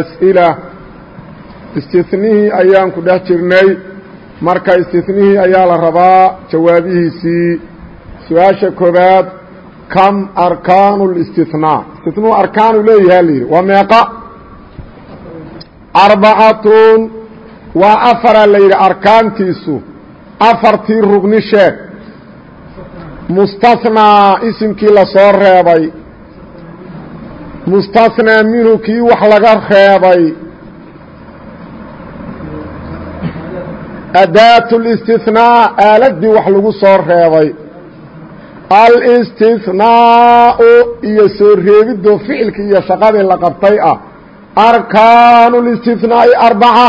as'ila. Istinihii ayaan ku dhex jirnay. Marka istinihii ayaa la rabaa jawaabihiisii su'aasha koobaad kam arkaanu اlistinaa istinuu arkaanu leeyahaa layidhi waa meeqa? Arbacatun waa afaraa la yidhi arkaantiisu. Afartii rugni sheeg. Mustasnaa isimkii la soo reebay mustanaa minhu kii wax laga reebay adaat اlistinaa aaladii wax lagu soo reebay alistinaau iyo soo reebidoo ficilkii iyo shaqadii la qabtay ah arkaanu اlistinaa'i arbaca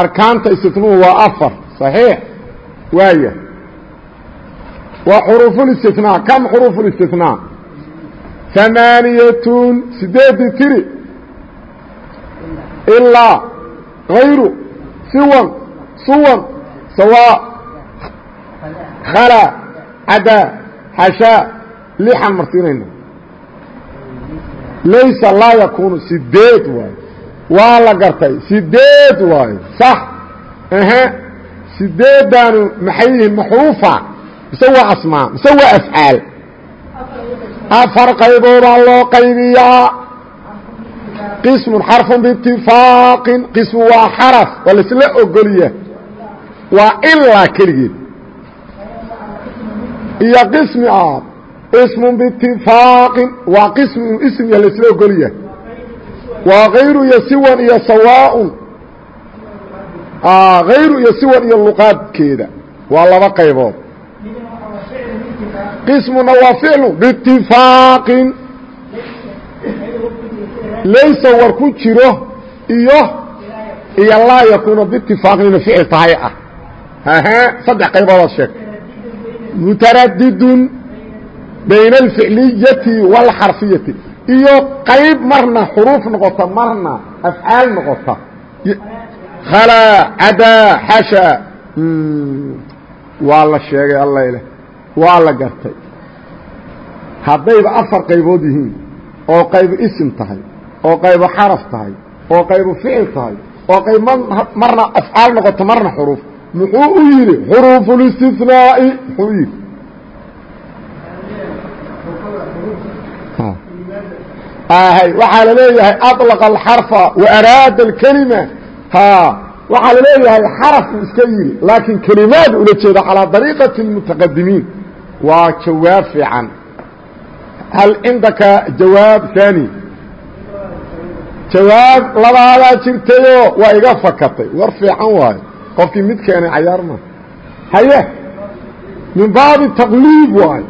arkaanta istinuu waa afar صaxiix waaya waa xuruufu اlistinaa kam xuruufu اlistinaa amaaniyatun sideedii tiri. Ilaa hayru siwan suwan sawaa khalaa cadaa xashaa lixan marsiinayna laysa laa yakuunu sideed waayo waa la gartay sideed waayo sax ehe sideedaanu maxay yihiin maxruufa mise waa asmaa mise waa afcaal afar qayboodaa loo qaybiyaa. Qismun xarfun biitifaaqin qismu waa xaraf waa laisla ogoliya waa ilaa keligeed iyo qismi ah ismun biitifaaqin waa qismi inu ism ya laisla ogoliya waa hayru iyo siwan iyo sawaaun. Hayru iyo siwan iyo luqaadkeeda. Waa laba qaybood qismuna waa ficlu biitifaaqin laysa war ku jiro iyo iyo laa yakuunu biitifaaqin inu ficil tahay ah. Ahe saddex qayboodaad sheegtay mutaradidun bayna alficliyati wاlxarfiyati iyo qayb marna xuruuf noqota marna afcaal noqota. Khalaa cadaa xasha. Waa la sheegay alla ileh waa la gartay. Haddayba afar qaybood yihiin oo qaybu isim tahay oo qaybu xaraf tahay oo qaybu ficil tahay oo qayb marna afcaal noqoto marna xuruuf muxuu u yidhi xuruufulistinaa'i muxuu yidhi. Hay waxaa la leeyahay aطlaqa alxarfa wa araada alkelima ha. Waxaa la leeyahay xaraf iska yidhi laakiin kelimaad ula jeeda calaa dariiqati اlmutaqadimiin waa jawaab fiican. Hal cindaka jawaab ثaanي jawaab labaadaa jirtayoo waa iga fakatay. War fiican waayo. Qofkii mid keenay cayaar ma. Haye? Min baabi taqliib waayo.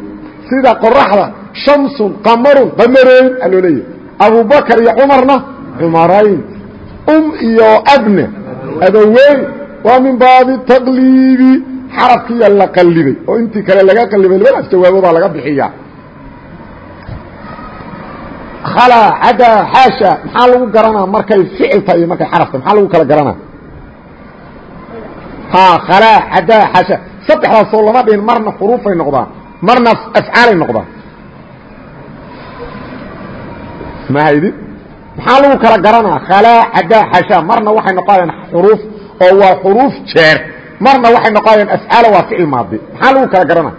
Sida qoraxda shamsun qamarun qamarayn aa loo abubakar iyo cumarna cumarayn um iyo abne abaweyn. Waa min baabi taqliibi xarafkiiya la qallibay oo intii kale laga qallibay labadaas jawaaboodaa laga bixiyaa khalaa cadaa xaasha maxaa lagu garanaa markay ficil tahay iyo markay xaraf tahay maxaa lagu kala garanaa? Ha khalaa cadaa xaasha saddexdaasoo lama dhihin marna xuruufay noqdaan marna afcaalay noqdaan. Ma haydin maxaa lagu kala garanaa? Khalaa cadaa xasha marna waxay noqonayaan xuruuf oo waa xuruuf jeer marna waxay noqonayaan afcaala waa ficil maadi. Maxaa lagu kala garanaa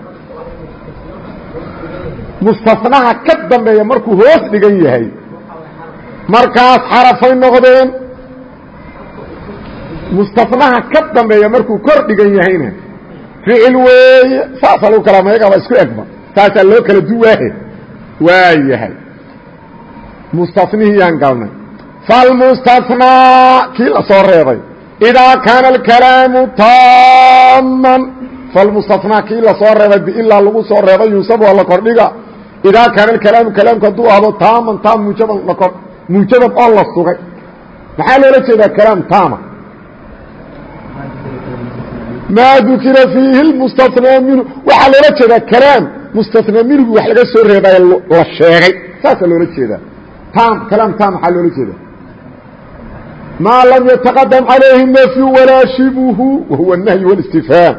mustanaha ka dambeeya markuu hoos dhigan yahay markaas xarafay noqdeen. Mustanaha ka dambeeya markuu kor dhigan yahayna ficil weeye saasaa lagu kala mayagaba isku egba saasaa loo kala duwaahe. Waa yahay mustanihiyaan galnay. Falmustanaa kii la soo reebay idaa kaana alkalaamu taaman falmustanaa kii la soo reebay biilaa lagu soo reebay yuusab waa la kordhiga idaa kaana alkalaamu kalaamku hadduu ahdo taaman taam muujaban lako muujaban oo la sugay maxaa loola jeedaa kalaam taama maa dukira fiihi lmustanaa minhu waxaa loola jeedaa kalaam mustanaa minhu wax laga soo reebayo la sheegay saasaa loola jeedaa tam kalaam tam maxaa loola jeedaa maa lam yataqadam calayhi nafyu walaa shibhu wahuwa nahyu wاlistifhaam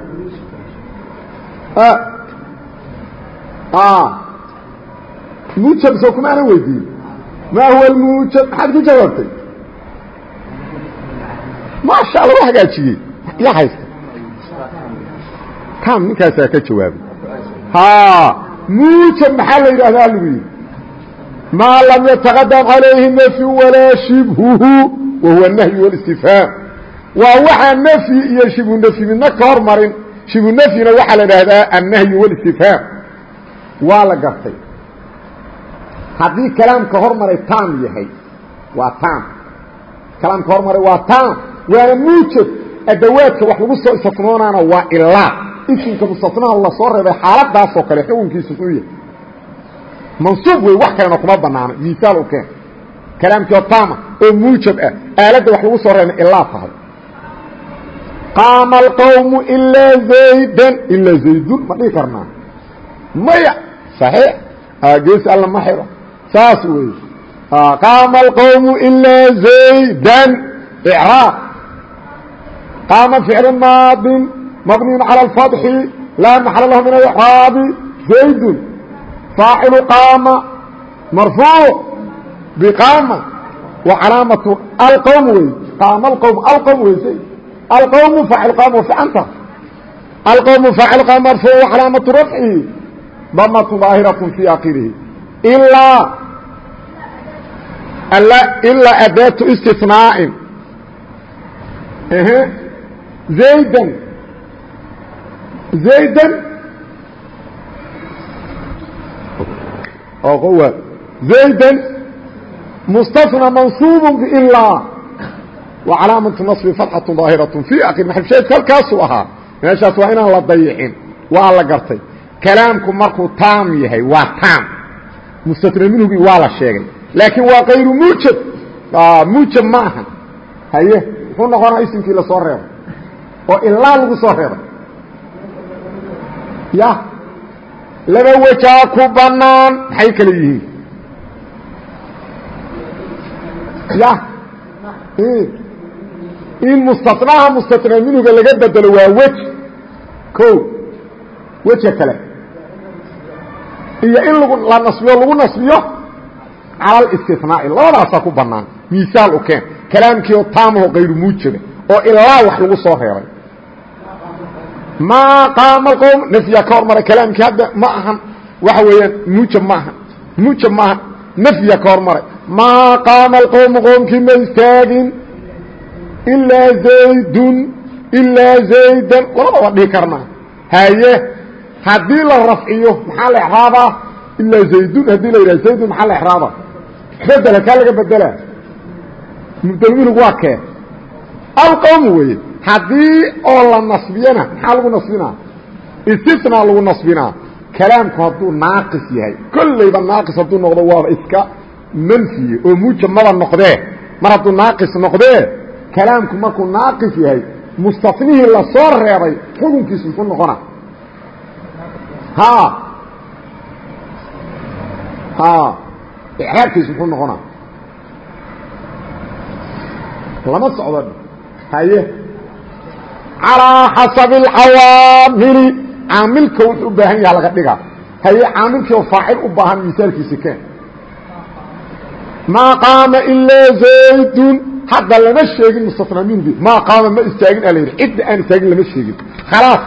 muujab soo kumaanan weydiin maa huwa almuujab maxaad ku jawaabtay maasha wa hagaajiyey ya haysta tam ninkaasaa ka jawaabay ha muujab maxaa la yidhahdaa lagu yidhi maa lam yataqadam calayhi nafyu walaa shibhuhu wahuwa nahyu wاlistifhaam waa waxaa nafyi iyo shibhu nafyi midna ka hor marin shibhu nafyina waxaa la idhaahdaa annahyu wاlistifhaam waa la gartay haddii kalaamka hormaray tam yahay waa tam kalaamka hormaray waa tam waana muujab adawaadka wax lagu soo istisnoonaana waa ilaa isimka mustasnaha la soo reebay xaaladaasoo kale xukunkiisu muxuu yahay mansuub wey wax kalena kuma banaano misaal u keen kalaamkii oo tama oo muujab ah aaladda wax lagu soo reebay ilaa tahay. Qaama alqawmu ilaa zaydan ilaa zaydun ma dhihi karnaa. Maya saxiix geesi alla ma xiro. Saas weeye. Qaama alqawmu ilaa zaydan icraab qaama ficlu maadin mabniyu calى اfatxi laa maxala lahu min alcraabi zaydun. Faacilu qaama marfuuc biqaama wa calaamatu alqowm wey qaama alqowm alqowm wey alqowmu faacil qaama wa ficanta alqowmu faacil qaama marfuuc wa calaamatu rafcihi damatu daahiraة fi akhirihi ilaa ilaa adaatu istinaa'in zaydan زayda mustasna mansuubu bila wa calaamatu nasbi fatxatu daahiratu fii akhir maxabsheedku halkaasuu ahaa meeshaas waa inaan la dayicin waa la gartay kalaamku markuu taam yahay waa taam mustana minhugii waa la sheegay laakiin waa kayru muujab muujab ma aha haye muxuu noqonaa isimkii la soo reebay oo ilaa lagu soo reebay ya laba wajaa ku bannaan maxay kale yihiin ya in mustanaha mustanaa minhuga laga bedelo waa wej o weja kale. Iyo in lgu la nasbiyo lagu nasbiyo. Cala اlistinaa'i labadaasaa ku banaan misaal u keen. Kalaamkii oo taamaho kayru muujaba oo ilaa wax lagu soo reebay. Maa qaama qowm nafyaa ka hormaray kalaamkii hadda ma ahan. Waxa weeyaan muujab ma ahan. Muujab ma ahan. Nafya ka hormaray maa qaama alqowmu qowmkii ma istaagin ilaa zaydun ilaa zaydan labadaba dhihi karnaa haye haddii la rafciyo maxaa la exraabaa ilaa zaydun haddii la yidhaha zaydun maxaa la exraabaa bedela kaa laga bedelaa mubdalminug waa kee alqowm weeye haddii oo la nasbiyana maxaa lagu nasbinaa istisnaa lagu nasbinaa kalaamku hadduu naaqis yahay kollayba naaqis hadduu noqdo waaba iska manfiye oo muujamada noqdee mar hadduu naaqis noqdee kalaamku markuu naaqis yahay mustanihii la soo reebay xukunkiisu muxuu noqona. Ha! Ha! Icraabkiisu muxuu noqona. Lama socdo. Haye. Calىa xasabi اcawaamili caamilka wuxuu u baahan yaha laga dhigaa. Haye caamilkii oo faacil u baahan misaalkiisi keen maa qaama ilaa zaydun hadda lama sheegin mustatnaa minhu maa qaama ma istaagin a la yidhi cidda aan istaagin lama sheegin khalaas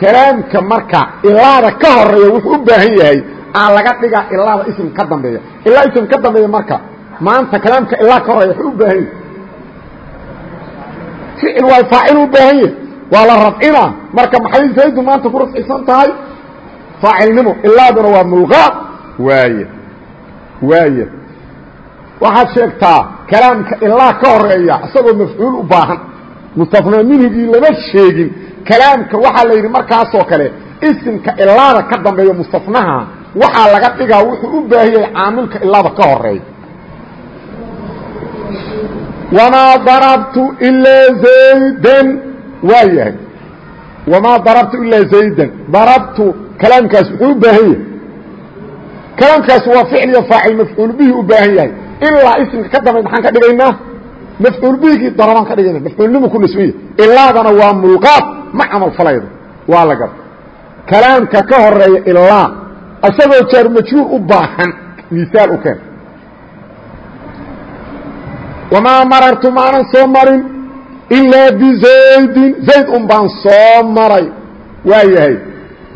kalaamka marka ilaada ka horreeya wuxuu u baahan yahay aa laga dhigaa ilaada ism ka dambeeya ilaa ism ka dambeeya marka maanta kalaamka ilaa ka horreeya wuxuu u baahan yahay ficil waa faacil u baahan yahay waa la rafcina marka maxay zaydu maanta ku rafcisan tahay faacilnimo ilaaduna waa mulqaa waay waay waxaad sheegtaa kalaamka ilaa ka horreeya isagoo mafcuul u baahan. Minhigii lama sheegin. Kalaamka waxaa la yidhi markaasoo kale isimka ilaada ka dambeeya mustanaha waxaa laga dhigaa wuxuu u baahiyay caamilka ilaada ka horreeya wamaa darabtu ilaa zaydan waa yahay. Wamaa darabtu ilaa zaydan. Darabtu kalaamkaas wuxuu u baahan yahay. Kalaamkaas waa ficl iyo faacil mafcuul bihi u baahan yahay ilaa ismka ka dambe maxaan ka dhigaynaa? Mafcuul bihigii darabaan ka dhigayna mafcuulnimu ku nisbiya. Ilaadana waa mulqaad ma camal falaydo. Waa la gab kalaamka ka horreeya ilaa. Isagoo jaar majruur u baahan misaal u keen. Wamaa marartu maanan soo marin ilaa bizaydin zayd un baan soo maray. Waa yahay.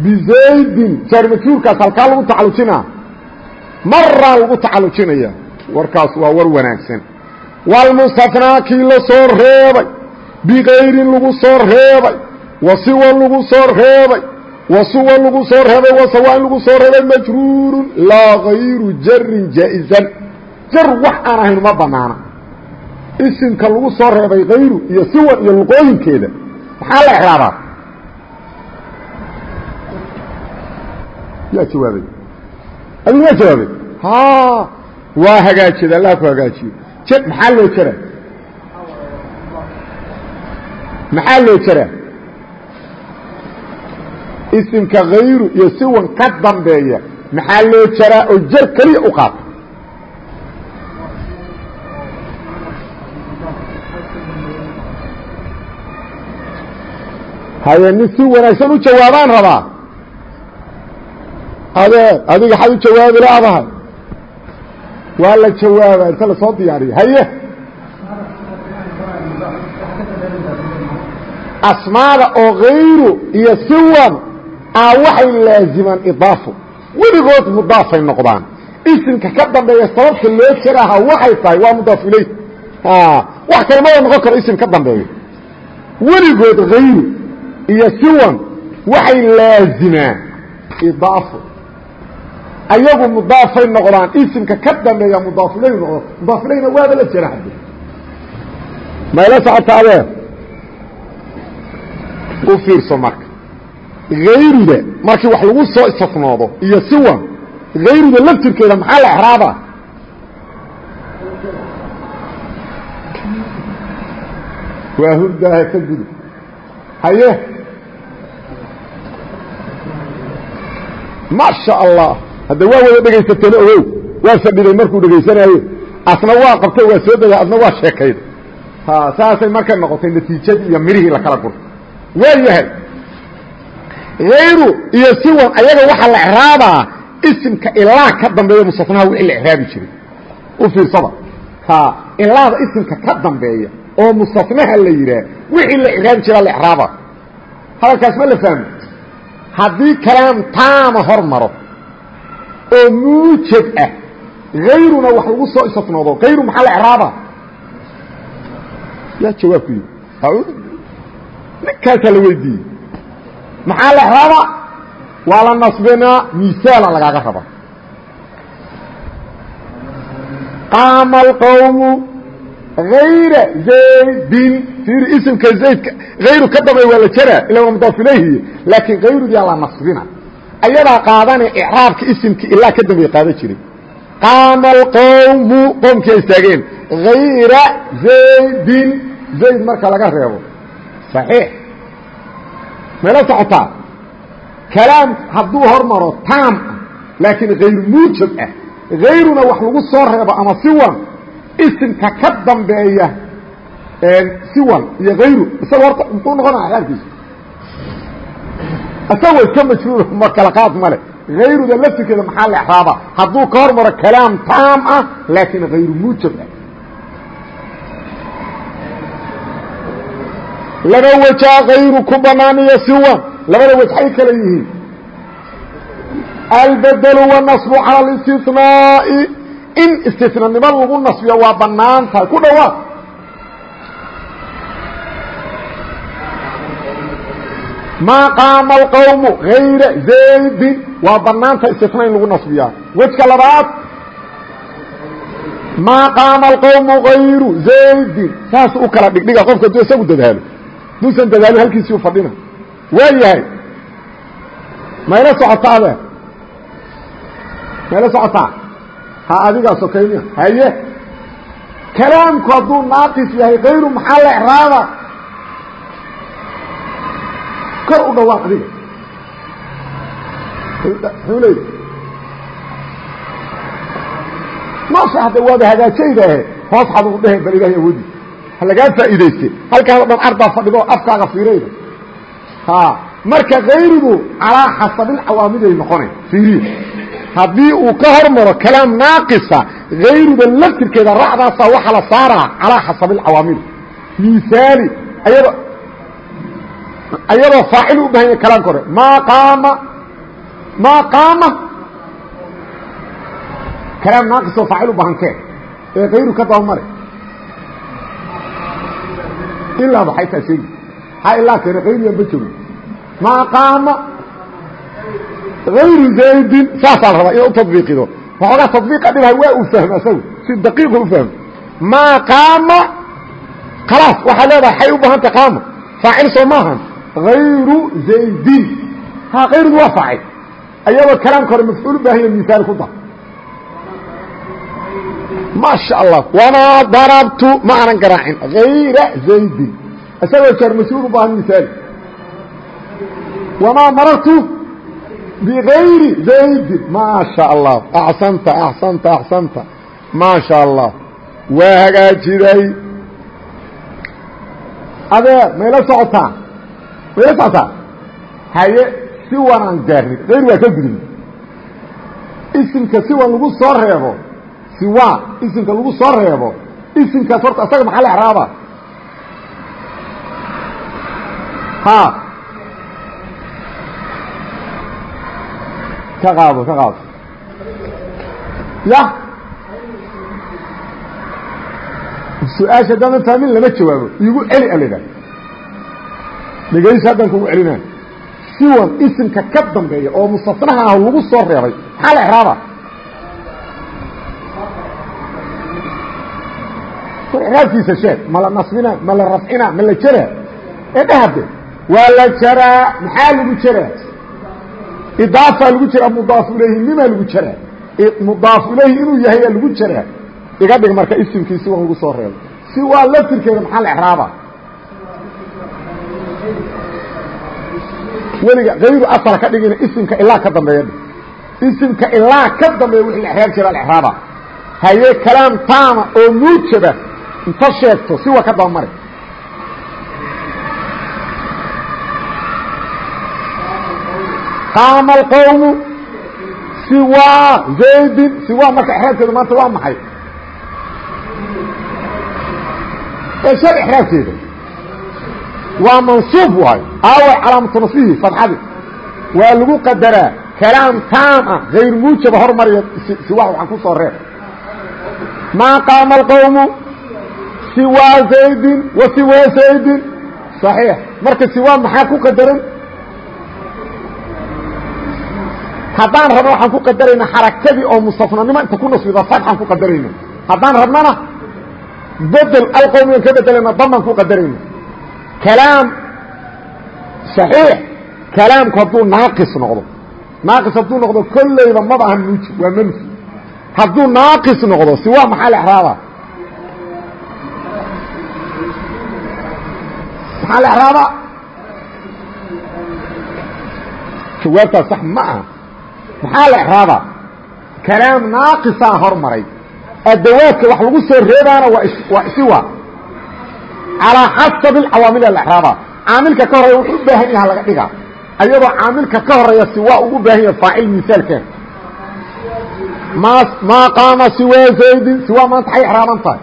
Bizaydin jaar majruurkaas halkaa lagu tacalujinaa. Maraa lagu tacalujinaya warkaas waa war wanaagsan. Walmustanaa kii la soo reebay bikayrin lagu soo reebay wasiwan lagu soo reebay wasuwan lagu soo reebay wasawaan lagu soo reebay majruurun laa gayru jarin jaa-izan jar wax aan ahayn ma banaana isimka lagu soo reebay kayru iyo siwan iyo luqooyinkeeda maxaa la exraabaa yaa jawaabay. Adigu yaa jawaabay waa hagaajiyada allah ku hagaajiyo. J maxaa loo jaraa? Maxaa loo jaraa? Isimka kayru iyo siwan ka dambeeya maxaa loo jaraa oo jar keliya u qaata? Haye nin si wanaagsan u jawaabaan rabaa? Adee adiga xad u jawaabi laadahay waa la jawaaba inta la soo diyaariyo haye! Asmaada oo kayru iyo siwan aa waxay laazimaan idaafo weligood mudaafay noqdaan. Isimka ka dambeeya sababta loo jaraaha waxay tahay waa mudaaf iley wax kale mada noqon karo isim ka dambeeyo weligood kayru iyo siwan waxay laazimaan idaafo ayagu mudaafay noqdaan isimka ka dambeeya mudaafiley noqdo mudaafileyna waaba la jera hadde mayla socota adee u fiirso marka. Hayruda markii wax lagu soo istisnoodo iyo siwan hayruda laftirkeeda maxaa la exraaba waa hurdaaha ka gudu. Haye! Maasha allah hadda waa wada dhegaysateen ogow waa fadhiday markuu dhegaysanaaye asna waa qabtay waa soo dega asna waa sheekayda saasay markay noqotay natiijadii iyo mirihii lakala gurta waa yahay. Hayru iyo siwan ayaga waxaa la exraabaa isimka ilaa ka dambeeya musanaha wixii la exraabi jiray. U fiirsada. Ilaada isimka ka dambeeya oo musanaha la yidhaah wixii la exraabi jiraa la exraaba hadalkaas ma la fahmo haddii kalaam taama hor maro oo muujad ah. Hayruna wax lagu soo isatnoodo hayru maxaa la exraaba yaa jawaabku yii ninkaasaa la weydiiyey. Maxaa la exraaba waa la nasbinaa. Misaala lagaaga raba qaama alqawmu hayra zaydin. Fiiri isimka zaydka. Hayru ka dambeey waa la jaraa. Ila waa mudaaf ilayhi laakiin ayadaa qaadane icraabka isimka ilaa ka dambeey qaadan jiray qaama alqawmu qoomkii ay istaageen hayra zaydin zayd marka laga reebo. Saxiix. Mayla socotaa? Kalaam hadduu hormaro taam ah laakiin hayru muujab ah. Hayruna wax lagu soo reebo ama siwan isimka ka dambeeya siwan iyo hayru isaga horta muxuu noqonaya axraabkiisa isagoo iska majruur ma kala male hayruda laftirkeeda maxaa la exraaba hadduu ka hormaro kalaam taam ah laakiin hayru muujab ah. Laba wejaa hayru ku banaan iyo siwan labada wej ay kala yihiin. Albedelu wanasbu cala اlistinaa'i in istinanimo lagu nasbiyo waa bannaan tahay. Ku dhawaad maa qaama alqawmu hayra zaydin waa banaanta istina in lagu nasbiyaa. Wejka labaad maa qaama alqawmu hayru zaydin saas u kala dhigdhiga qofka aduu isagu dadaalo. Duusan dadaalin halkiisii u fadhina. Waa yahay mayla socotaa adeer mayla socotaa? Ha adigaa sokayniya. Haye. Kalaamku hadduu naaqis yahay kayru maxaa la ecraaba kor u dhawaaq adiga. Muxuu leeya maasha hadda waaba hagaajaydahe hoos xad ugu dhehe bal ilahay awoodi. Ha lagaa faa'iidayste. Halkaas o dhan ardaa fadhido afkaaga fiirayda ha marka kayrigu calaa xasabilcawaamiday noqonay fiiriya haddii uu ka hormaro kalaam naaqisa hayruda laftirkeeda racdaasa waxaa la saaraa calaa xasabilcawaamil miaali ayado ayadoo faacil u baahan yahay kalaamka hore maa qaama maa qaama. Kalaam naaqisoo faacil u baahan kee ee kayru ka dabamare ilaa maxay taa sheegi? Maxaa ilaa keena kayriyan ba joogo maa qaama. Ayru zaydin. Saasaa la rabaa ina u tabiiqido waxoogaa tabiiqa dhibha waa uu fahmo isagu. Si daqiiqa u fahmo. Maa qaama. Khalaas waxaa leedahay xay u baahanta qaama. Faacil soo maahan hayru zaydin ha kayrudu waa faacil ayadoo kalaamka hore mafcuul u baahanya misaal ku dar maa sha allah wamaa darabtu ma garaacin hayra zaydin isagoo jaar mas'uul u baahan wamaa marartu bغayri zaydin maa شha allah axsanta axsanta axsanta maa sha allah waa hagaajiday adee mayla socotaa socotaa haye siwan aan gaarnay ayr waa ka gudubn isimka siwan lagu soo reebo siwan isimka lagu soo reebo isimkaas horta asaga maxaa la exraaba ha. Ka qaado ka qaado. Ya. Su'aasha haddaadan fahmin lama jawaabo. Iigu celi alida dhegaysi haddaan kugu celinaa siwan isimka ka dambeeya oo musafnaha ah lagu soo reebay maxaa la exraaba war exraabkiisa sheeg ma la nasbina ma la rafcina ma la jaraa? Ee dhahade waa la jaraa maxaa lagu jaraa? Idaafa lagu jiraa mudaaf ilayhi nimaa lagu jiraa mudaaf ilayhi inuu yahay lagu jiraa iga dhig marka isimkiisi waan lagu soo reebay. Si waa laftirkeeda maxaa la exraaba weliga kayru asal ka dhigina isimka ilaa ka dambeeya isimka ilaa ka dambeeya wixii la jira la exraaba haye kalaam taama oo muujaba inta sheegto si waa ka dabamari qaama alqowmu siwaa zaydin siwaa marka exraabkeedu maanta waa maxay? Eeshar exraabkeeda waa mansuub waay aawa calaamatu nasbihi fadxadi waa lagu qadaraa kalaam taam ah hayr muujaba hormariya siwaa waxaan ku soo reeb. Maa qaama alqowmu siwaa zaydin wa siwaa zaydin. صaxiix marka siwaa maxaa ku qadaran? Haddaan rabno waxaan ku qadarayna xarakadii oo musafnanimo inta ku nasbida fatxaan ku qadarayna haddaan rabnona bedel alqowmiyan ka bedelayna damaan ku qadarayna kalaam صaxiix kalaamku hadduu naaqis noqdo naaqis hadduu noqdo kollayba maba ahan muujib waa manfi hadduu naaqis noqdo si waa maxaa la exraaba maxaa la exraaba jawaabtaas sax ma aha maxaa la exraaba kalaam naaqisaa hormaray adawaadka wax lagu soo reebaana waa siwa calaa xasabi alcawaamil la exraaba caamilka ka horreeya wuxuu u baahan yaha laga dhigaa ayadoo caamilka ka horreeya siwa ugu baahan yaha faacil misaalkeen ma maa qaama siwa zaydin siwa maanta xay exraaban tahay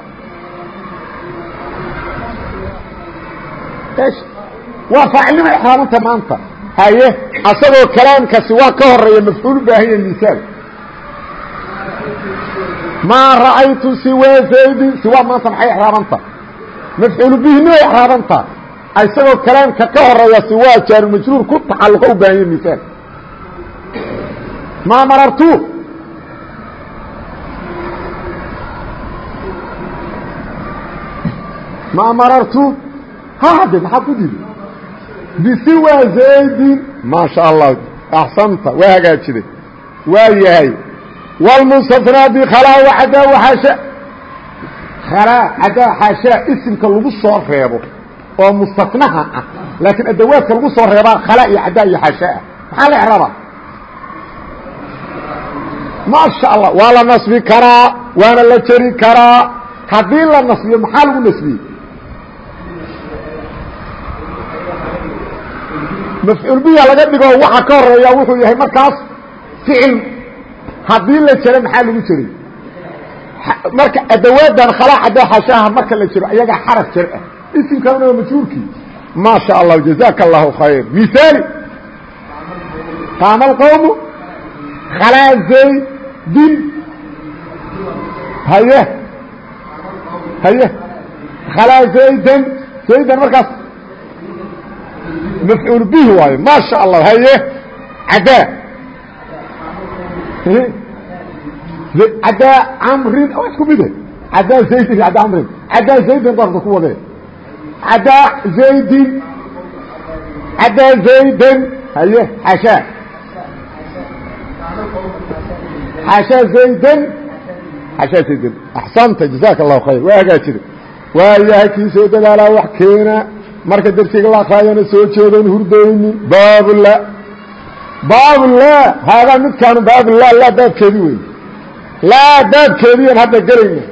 waa faacilnima exraabanta maanta haye asagoo kalaamkasi waa ka horreeya mafcuul u baahan yahay misaal maa ra'aytu siwa zaydin siwa maanta maxay exraabanta mafcuulu bihinimay exraabanta isagoo kalaamka ka horreeya siwa jaarumajruur ku tacalluqa u baahan yahay misaal maa marartu? Maa marartu? Ha hadde maxaad ku didi bisiwa zaydin. Maa sha allah axsanta waa hagaajiday waa yahay. Wاlmustafnaa bkhalaa waxda waxaasha cadaa xaashaa isimka lagu soo reebo oo mustanaha ah. Laakiin adawaadka lagu soo reebaa khalaa iyo cadaa iyo xaashaa maxaa la exraabaa maasha allah waa la nasbi karaa waana la jeri karaa. Haddii la nasbiyo maxaa lagu nasbiyey mafcuul biya laga dhigo waxa ka horreeya wuxuu yahay markaas ficil. Haddii la jero maxaa lagu jeray marka adawaadan khalaa cadaa xashaaha marka la jero ayagaa xaraf jer ah. Isimkaana waa majhuurkii maa sha allah jazaaka allahu khayr mihaali qaama alqowmu khalaa zaydin haye haye khalaa zaydan. Zaydan markaas. Mafcuul bihi waayo maa sha allah haye cadaa cadaa camrin waa isku mide cadaa zaydin cadaa camrin cadaa zaydin darta ku wadee cadaa zaydin cadaa zaydan haye xashaa xashaa zaydan xashaa zaydan axsanta jazaaka allahu khayr. Waa hagaajida waayahay kii soo dadaalaa wax keena. Marka dersiga la akraayana soo jeedoon hurdooynin baabla baabla haadaa midkaanu baabla laa baabkeedi wey laa baabkeediian hadda gelayna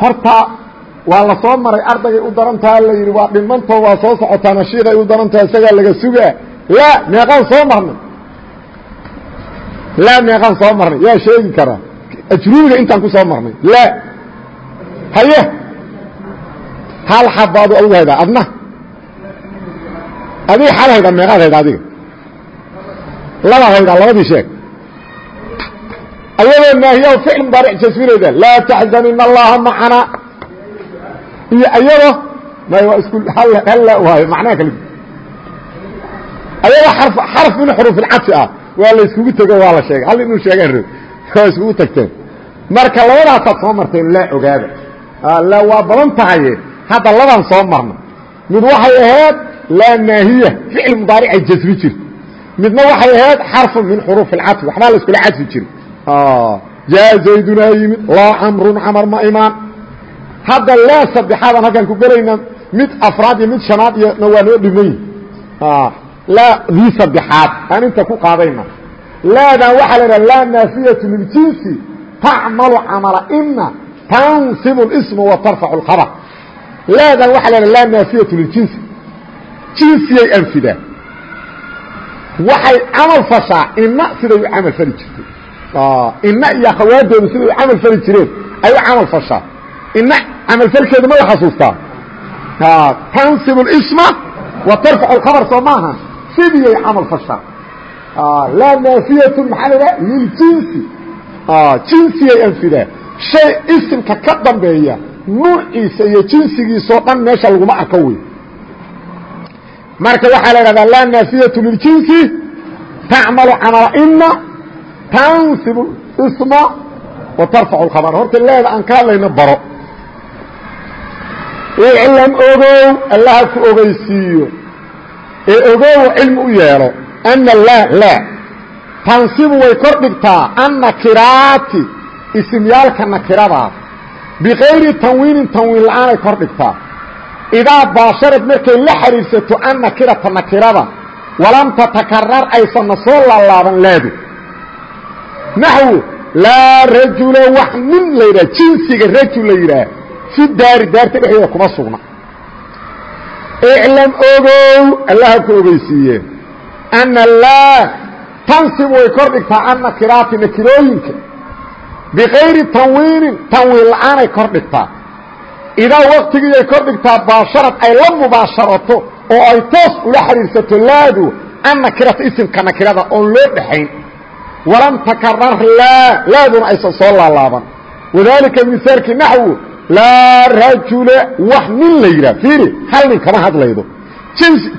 horta waa la soo maray ardaygay u darantaha la yidhi waa dhimantoo waa soo socotaa nashiiday u darantaha isagaa laga sugaa. Laa meeqaan soo marnay. Laa meeqaan soo marnay. Yaa sheegi karaa. Ajruumiga intaan ku soo marnay. Laa. Haye. Hal xabaadu adigu haydaa adna. Adiga xal haydaa meeqaad haydaa adiga. Labaad haydaa labadii sheeg ayadoo naahiya ficl mudaaric jasminayda laa taxzan allaha macana iyo ayado may waa isku halla waayo macnaha kala ayadoo xarf xarf min xuruuf ah waa la iskugu tego waa la sheegay. Hal inuu sheegaan rab waa iskugu tagteen. Marka labadaasaad soo marteen laa ogaada. Laa waa badan tahaye hadda laban soo marna. Mid waxay ahayd laa naahiya ficil mudaaricay jasmi jirta midna waxay ahayd xarfu min xuruuf waxbaa la iskula cadfi jiray jaa zaydunaa yimid laa camrun camar ma imaan hadda laa saddexaadan halkaan ku gelaynaa mid afraad iyo mid shanaad iyona waa noo dhiman yihi laa dii saddexaad aan inta ku qaadayna laadan waxaa la idhaha laa naafiyatu liljinsi tacmalu camala ina tansibu اsma wa tarfacu اlkhabar laadan waxaa la idhaha laa naafiyatu liljinsi jinsiyay anfidaa waxay camal fashaa ina siday u camal fali jirtay ina iyo akhawaadoodu siday u camal fali jireen ay u camal fashaa ina camalfalkeedu ma la xasuustaa tansib اsma wa tarfac اkhabr soo maaha sidiyay camal fashaa laa naafiyatu maxaa la dhaha liljinsi jinsiyay anfidaa shay isimka ka dambeeya nuuciisa iyo jinsigiisoo dhan meesha laguma arko wey marka waxaa la idhahdaa laa naafiyatu liljinsi tacmalu camala ina isma wa tarfacu اkhabr horta leeda aan ka hadlayno baro. Iclam ogow allaha ku ogeysiiyo. Ee ogow cilmi u yeelo. Ana laa laa tansibu way kor dhigtaa. Annakiraati isimyaalka nakiradaas bikayri tanwiinin tanwiin la'aanay kor dhigtaa. Idaa baasharad markay la xidhiidsato annakirata nakirada walam tatakarar aysanna soo laalaaban laadu naxwu laa rajula wax nin la yidhaha jinsiga rajul la yidhaah fi daari daarta dhexdeeda kuma sugna iclam ogow allaha ku ogeysiiye anna laa tansib way kor dhigtaa annakiraati nakirooyinka bikayri tanwiinin tanwiin la'aanay kor dhigtaa idaa waktigiiay kor dhigtaa baasharad ay la mubaasharato oo ay toos ula xidhiirsato laadu annakirata isimka nakirada oon loo dhexayn walam takarar laa laaduna aysan soo laalaaban. Wadaalika misaalkii naxwu laa rajula wax nin la yidhaah. Fiiri hal nin kama hadlaydo.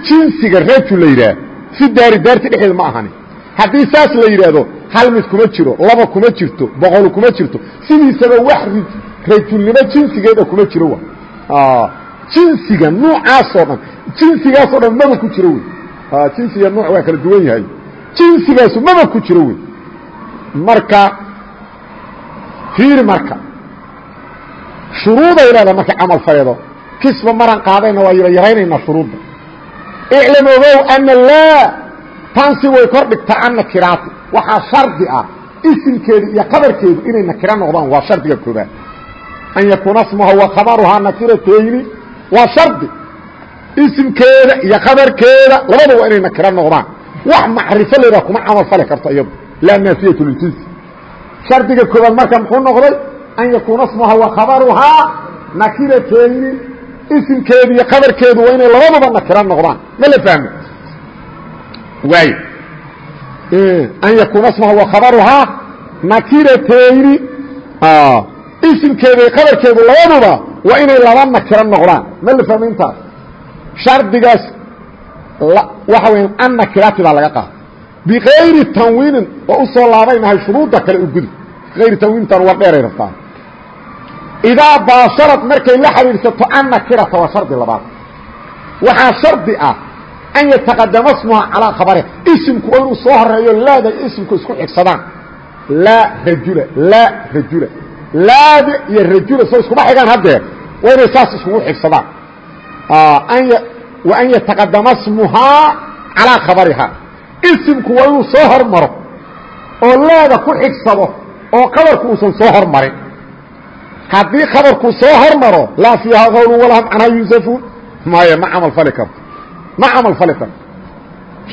Jinsiga rajul la yidhaah. Fi daari daarti dhexeeda ma ahani. Haddii saas la yidhaahdo hal mid kuma jiro laba kuma jirto boqol kuma jirto. Sidiisaba wax rajulnimo jinsigeeda kuma jiro w jinsiga nuucaasoo dhan jinsigaasoo dhan maba ku jiro wey. Jinsiga nuuc waa kala duwan yahay. Jinsigaasu maba ku jiro wey marka fiiri marka. Shuruuday leeda markay camal faleedo kisba maran qaadayna waa yaba yaraynaynaa shuruudda. Iclam ogow ana laa tansi way kor dhigtaa an nakiraati waxaa shardi ah isimkeedu iyo qabarkeedu inay nakiro noqdaan waa shardiga koobaad an yakuuna smaha wa khabaruhaa nakiratayni waa shardi. Isimkeeda iyo khabarkeeda labada inay nakiro noqdaan. Wax macrifo leedaa kuma camal fali karto iyadu laa naafiyatu liljinsi shardiga koobaad marka muxuu noqday an yakuuna smaha wa khabaruhaa nakiratayni isimkeedu iyo qabarkeedu waa inay labaduba nakiro noqdaan ma la fahmo waay an yakuuna smaha wa khabaruhaa nakiratayni isimkeeda iyo qabarkeedu labaduba waa inay laba nakiro noqdaan ma la fahmo intaas shardigaas waxa weya an nakiraati baa laga qaada bikayri tanwiinin oo u soo laabaynahay shuruudda kale u gudub ayri tanwiintan war dheeray rabtaa idaa baasharad markay la xidhiidhsato an nakirata waa shardi labaad waxaa shardi ah an yataqadama smuha calaa khabare isimku waa inuu soo horeeyo laada isimku isku xigsadaan laa rajula laa rajula laada iyo rajula soo iskuma xigaan haddeer waa inay saas iskugu xigsadaan wa an yataqadama smuhaa calaa khabariha isimku waa inuu soo hormaro oo laada ku xigsado oo qabarku uusan soo hormarin. Haddii khabarku soo hormaro laa fiiha qawlu walahum canhaa yunsafuun maya ma camal fali karto. Ma camal fali karto.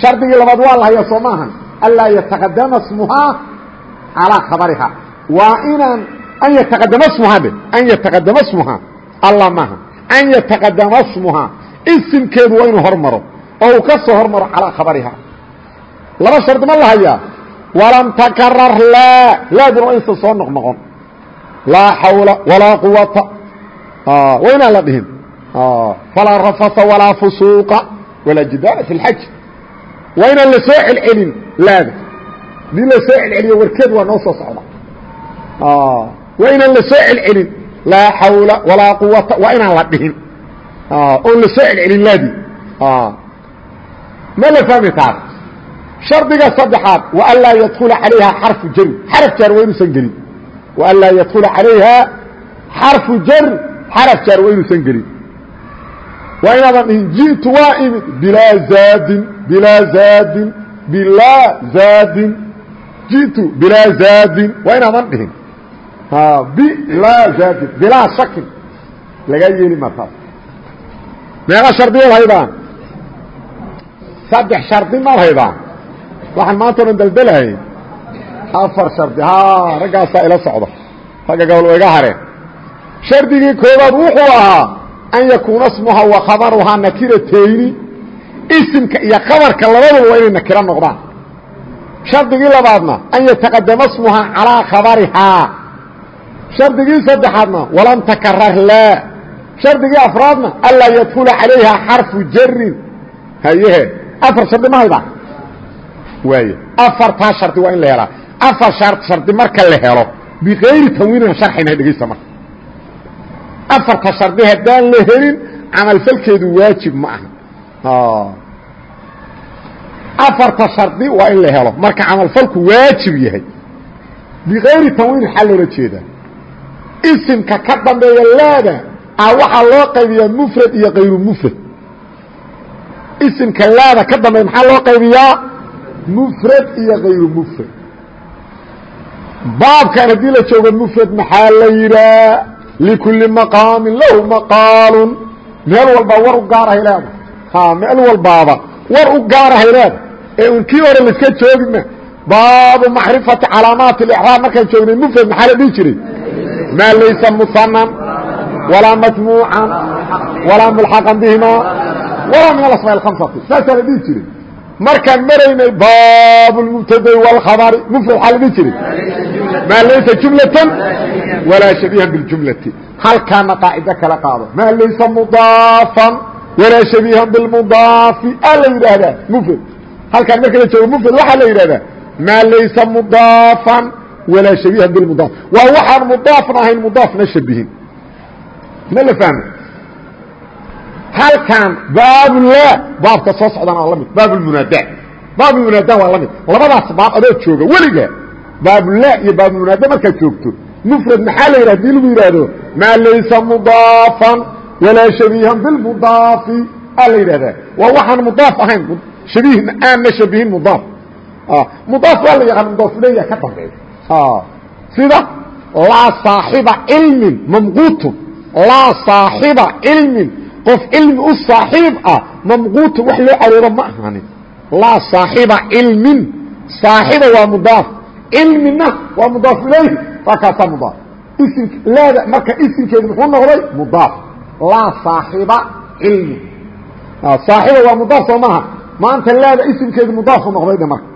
Shardigii labaad waa la hayaa soo maahan. Anlaa yataqadama smuhaa calaa khabariha. Waa inaan an yataqadama smuhaa dhe an yataqadama smuhaa alla maaha an yataqadama smuhaa isimkeedu waa inuu hormaro. Oo uu ka soo hormaro calaa khabariha laba shardi ma la hayaa walam takarar laa laaduna waa insan soo noqnoqon laa xawla walaa quwata waa inaan la dhihin. Falaa rafasa walaa fusuuqa walaa jidaala fi اlxaj waa inaan la soo celcelin laada haddii la soo celceliyo warkeed waa noo soo socda. Waa inaan la soo celcelin. Laa xawla walaa quwata waa inaan la dhihin. Oon la soo celcelin laadii ma la fahmi taas shardiga saddexaad wa an laa yadkula calayha xarfu jari xaraf jaar waa inuusan gelin. Wa an laa yadkula calayha xarfu jar xaraf jaar waa inuusan gelin. Waa inaadan dhihin ji'tu waa imid bilaa zaadin bilaa zaadin bilaa zaadin. Ji'tu bilaa zaadin waa inaadan dhihin. Bilaa zaadin bilaa shakin. Lagaa yeeli maa taas meeqa shardiyaad haydaan saddex shardi maad haydaan waxaan maanta o dhan daldelahay afar shardi. Ha raggaasaa ila socda. Ragga gobol wa iga hareen shardigii koobaad wuxuu ahaa an yakuuna smuha wa khabaruhaa nakiratayni isimka iyo khabarka labaduba waa inay nakiro noqdaan. Shardigii labaadna an yataqadama smuhaa calaa khabarihaa. Shardigii saddexaadna walam takarar laa. Shardigii afraadna anlaa yadkula calayha xarfu jarin hayehe afar shardi ma hayda waay afartaa shardi waa in la helaa. Afar shardi marka la helo bikayri tanwiinina sharxayna dhegeysta marka. Afarta shardi haddaan la helin camalfalkeedu waajib ma aha. Afarta shardi waa in la helo marka camalfalku waajib yahay. Bikayri tanwiinin xaa loola jeedaa? Isimka ka dambeeya laada a waxaa loo qaybiyaa mufrad iyo kayru mufrad. Isimka laada ka dambeeya maxaa loo qaybiyaa mufrad iyo kayru mufrad. Baabkan haddii la joogo mufrad maxaa la yidhaa? Likulli maqaamin lahu maqaalun. Meel walbaa war u gaarahay leeda meel walbaaba war u gaarahay leeda ee un kii hore laiska joogima baabu macrifati calaamaati اlixraab markaan joognay mufrad maxaa la dhihi jiray? Maa laysa musanan walaa majmuucan walaa mulxaqan bihima walaa min alasmaa اhamsati saasaa la dhihi jiray markaan maraynay baab mubtad wاkhabr mfrad aa lhi maa laysa jumlatan walaa shabiiha bijumlati halkaana qaacido kala qaado. Maa laysa mudaafan walaa shabiiha bimudaafi a la yidhaahdaa halkaan marka la joogo mfrad waxaa la yidhahdaa maa laysa mudaafan walaa shabiiha bimudaaf waa waxaan mudaafna ahayn mudaafna shabihin ma la fahmo halkan baabula baabka soo socdana waa la mid. Baabulmunaada baabulmunaada waa la mid. Labadaas baab adoo jooga weliga baabula iyo baabulmunaada markaad joogto mufrad maxaa la yidhah haddii lagu yidhaahdo maa laysa mudaafan walaa shabiihan bilmudaafi aa la yidhahdaa. Waa waxaan mudaaf ahayn. Shabiihna aanna shabihin mudaaf. Mudaaf waa la yaqaan mudaaf ilayha ka dambeeya. Sida laa saaxiba cilmin mamquutun. Laa saaxiba cilmin qof cilmi u saaxiib ah mamquutun wax loo caroodo ma ahaanin laa saaxiba cilmin. Saaxiba waa mudaaf. Cilmina waa mudaaf ilayhi. Waa kaasaa mudaaf. Ism laada marka isimkeedu muxuu noqday? Mudaaf. Laa saaxiba cilmin saaxiba waa mudaaf soo maaha. Maanta laada isimkeedu mudaafu noqdayde marka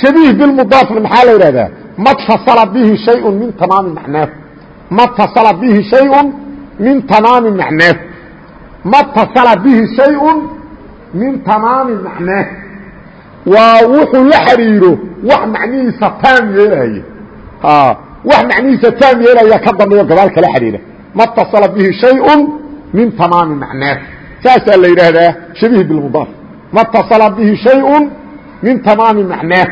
shabiih bilmudaafna maxaa la yidhahdaa ma tasala bihi shayun min tamaami macnaahu ma tasala bihi shayun min tamaami macnaahu ma tasala bihi shayun min tamaami macnaa. Waa wuxuu la xidhiiro wax macnihiisa taam yeelaayo wax macnihiisa taam yeelaya ka dambeeyo gadaal kala xidhiira ma tasala bihi shayun min tamaami macnaa. Saasaa la yidhaahdaa shabiih bilmudaaf ma tasala bihi shayun min tamaami macnaa.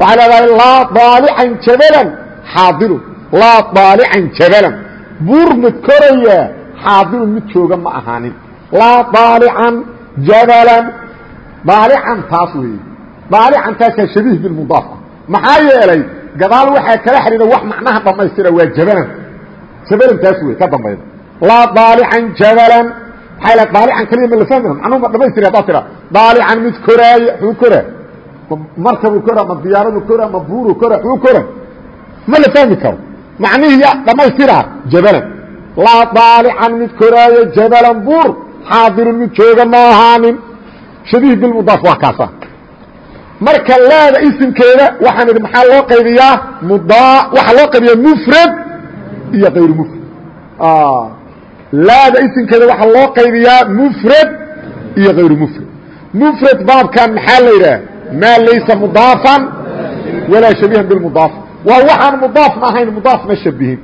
Waxaa leedahay laa daalican jabalan xaadiru. Laa daalican jabalan. Buur mad korayaa xaadirun mid jooga ma ahaanin laa daalican jabalan daalican taas weeye daalican taasaa shabiih bilmudaaf ah maxaa yeelay gadaal waxaa kala xidhiira wax macnaha dhammaystira waa jabalan jabalan taas wey ka dambayda laa daalican jabalan maxaa la daalican kaliya ma la fahmi macnuhu ma dhamaystira haddaad tira daalican mid koraaya xuu kora markabu kora ma diyaaradu kora ma buuru kora xuu kora ma la fahmi karo macnihii dhammaystiraa jabalan laa daalican mid koraaya jabalan buur xaadirun mid jooga ma ahaanin. Shabiih bilmudaaf waa kaasa. Marka laada isimkeeda waxaan idhi maxaa loo qaybiyaa? Mudaa waxaa loo qaybiyaa mufrad iyo kayru mufrad. Laada isimkeeda waxaa loo qaybiyaa mufrad iyo kayru mufrad. Mufrad baabkan maxaa la yidhaha maa laysa mudaafan walaa shabiihan bilmudaaf waa waxaan mudaafna ahayn mudaafna shabihin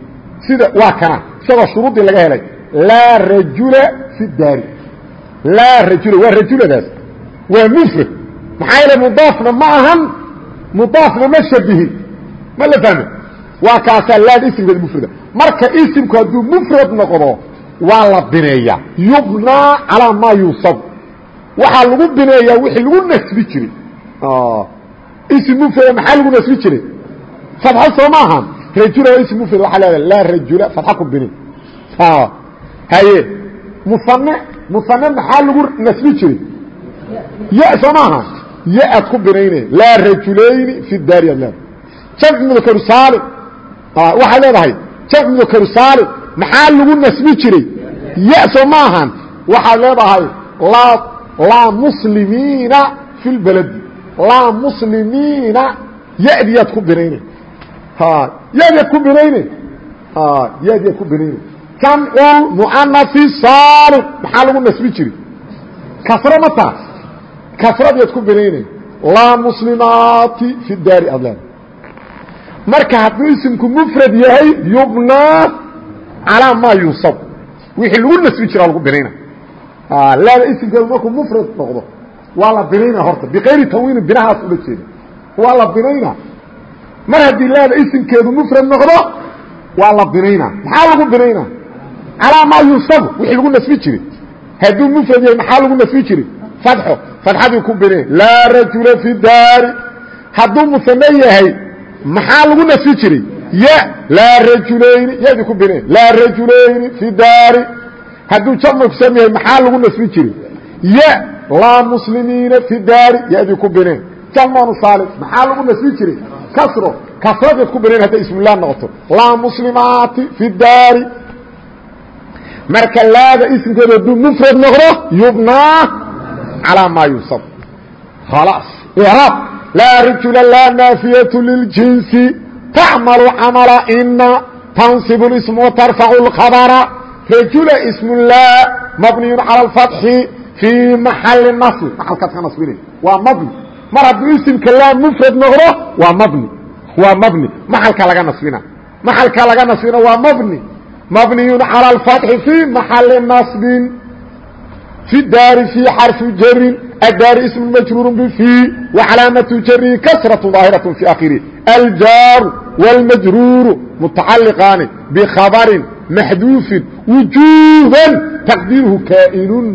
sida waa kana isagoo shuruuddii laga helay. Laa rajula fi daari. Laa rajula waa rajuladaas. Waa mufrad maxaa yeele mudaafna ma ahan mudaafna ma shabihin ma la fahme waa kaasaa laad isimkeeda mufrada marka isimku hadduu mufrad noqdo waa la bineeyaa. Yubnaa calaa maa yuusab waxaa lagu bineeyaa wixii lagu nasbi jiray. Isim mufrada maxaa lagu nasbi jiray? Fadxo soo ma ahan rajula waa ism mufrad waxaa leedahay laa rajula fadxa ku bini. Haye musane musane maxaa lagu nasbi jiray? Ya soo maaha. Ya aad ku binayne laa rajulayni fi daari ad leedahay jamcu mudakaru saalim waxaad leedahay jamcu mudakaru saalim maxaa lagu nasbi jiray? Ya soo ma ahan waxaad leedahay laa laa muslimiina fi lbaladi laa muslimiina yadiyaad ku binayne yaadiyaad ku binayne yaadiyaad ku binayne jamcu muanasi saalim maxaa lagu nasbi jiray? Kasro ma taas. Kasradiad ku binayne laa muslimaati fi daari leeda marka hadduu isimku mufrad yahay yubnaa calaa maa yunsab. Wixii lagu nasbi jiraa lagu binayna laada isimkeedu markuu mufrad noqdo waa la binayna horta. Bikayri tanwiinin binahaas ula jeeda waa la binayna mar haddii laada isimkeedu mufrad noqdo waa la binayna maxaa lagu binayna calaa maa yunsabu wixii lagu nasbi jiray. Hadduu mufrad yahay maxaa lagu nasbi jiray? Fatxo fatxadii ku bineen laa rajula fi daari. Hadduu musane yahay maxaa lagu nasbi jiray? Ya laa rajulayni yadii ku bineen laa rajulayni fi daari. Hadduu jamcusam yahay maxaa lagu nasbi jiray? Ya laa muslimiina fi daari. Yadii ku bineen jamcnu saalim maxaa lagu nasbi jiray kasro kasradeed ku bineen hadday ismullah noqoto. Laa muslimaati fi daari. Marka laada isimkeedu hadduu mufrad noqdo yubnaa calaa maa yunsab khalaas. Iraab. Laa rajula laa naafiyatu liljinsi tacmalu camala ina tansibu lism watarfacu lkhabara. Rajula ismu laa mabniyun cala alfatxi fii maxali nasbi maxalkaad ka nasbinay waa mabni mar hadduu isimka laa mufrad noqdo waa mabni waa mabni maxalka laga nasbina maxalka laga nasbina waa mabni mبني على الفتح في محل نصب في الdاr في xرف jر الdاr اسم مجrور بفي وعلاaمة jر كسرة ظاaهرة في آkره الjاr wاlmajruuru mutacaliqaani bkhabarin maxduufin wujuuban taqdiiruhu kaainun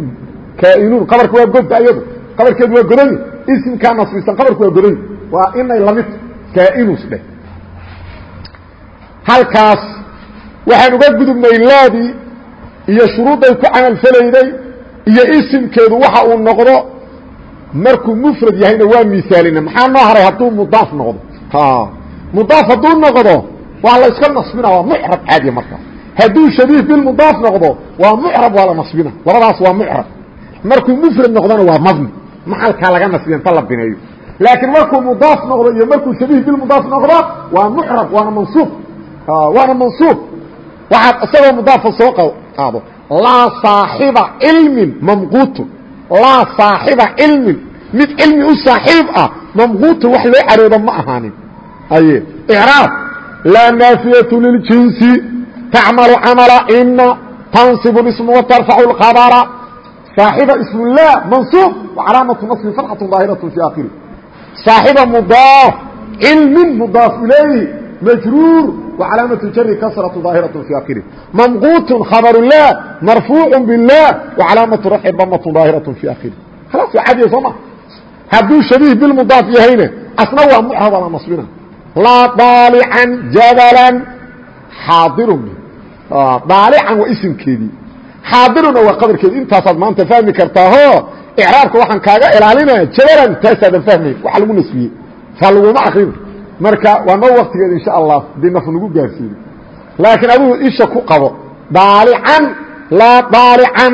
kaa'inuun qabarka waa godta iyadu qabarkeedu waa godani isimkaa nasbisan qabarku waa godani waa inay la mid kaainus dheh halkaas waxaan uga gudubnay laadii iyo shuruudday ku camalfalayday iyo isimkeedu waxa uu noqdo markuu mufrad yahayna waa misaalina maxaa noo haray hadduu mudaaf noqdo? Mudaaf hadduu noqdo waa la iska nasbina waa mucrab caadiya markaa hadduu shabiih bilmudaaf noqdo waa mucrab waa la nasbina. Labadaas waa mucrab. Markuu mufrad noqdona waa mabni maxalkaa laga nasbiya inta la bineeyo laakiin markuu mudaaf noqdo iyo markuu shabiih bilmudaaf noqdo waa mucrab waana mansuub. Waana mansuub. Waxaad isagoo mudaafa soo qaado. Laa saaxiba cilmin mamquutun laa saaxiba cilmin. Mid cilmi u saaxiib ah mamquutun wax loo caroodo ma ahaanin. Aye icraab. Laa naafiyatu liljinsi tacmalu camala ina tansibu ism watarfacu اkhabara صaaxiba ismullah mansuub wacalaamatu nasbi fatxatu daahiratu fii aakhiri saaxiba mudaaf cilmin mudaaf ilayhi majruur wacalaamatu jari kasratu daahiratu fii aakhiri mamquutun khabarulah marfuucu bilah wacalaamatu rafi damatu daahiratu fii aakhiri khalaas waa cadiya soo ma hadduu shabiih bilmudaaf yahayna asna waa mucraba la nasbina laa daalican jabalan xaadirun daalican waa isimkeedii xaadiruna waa qabarkeedi intaasaad maanta fahmi kartaaho icraabka waxaan kaaga ilaalinaya jabalan taasaadan fahmayn waxa lagu nasbiyey. Saa laguma akrin marka waa noo waktigeeda insha allah haddii naf nagu gaarsiiyo. Laakiin adigu isha ku qabo daalican laa daalican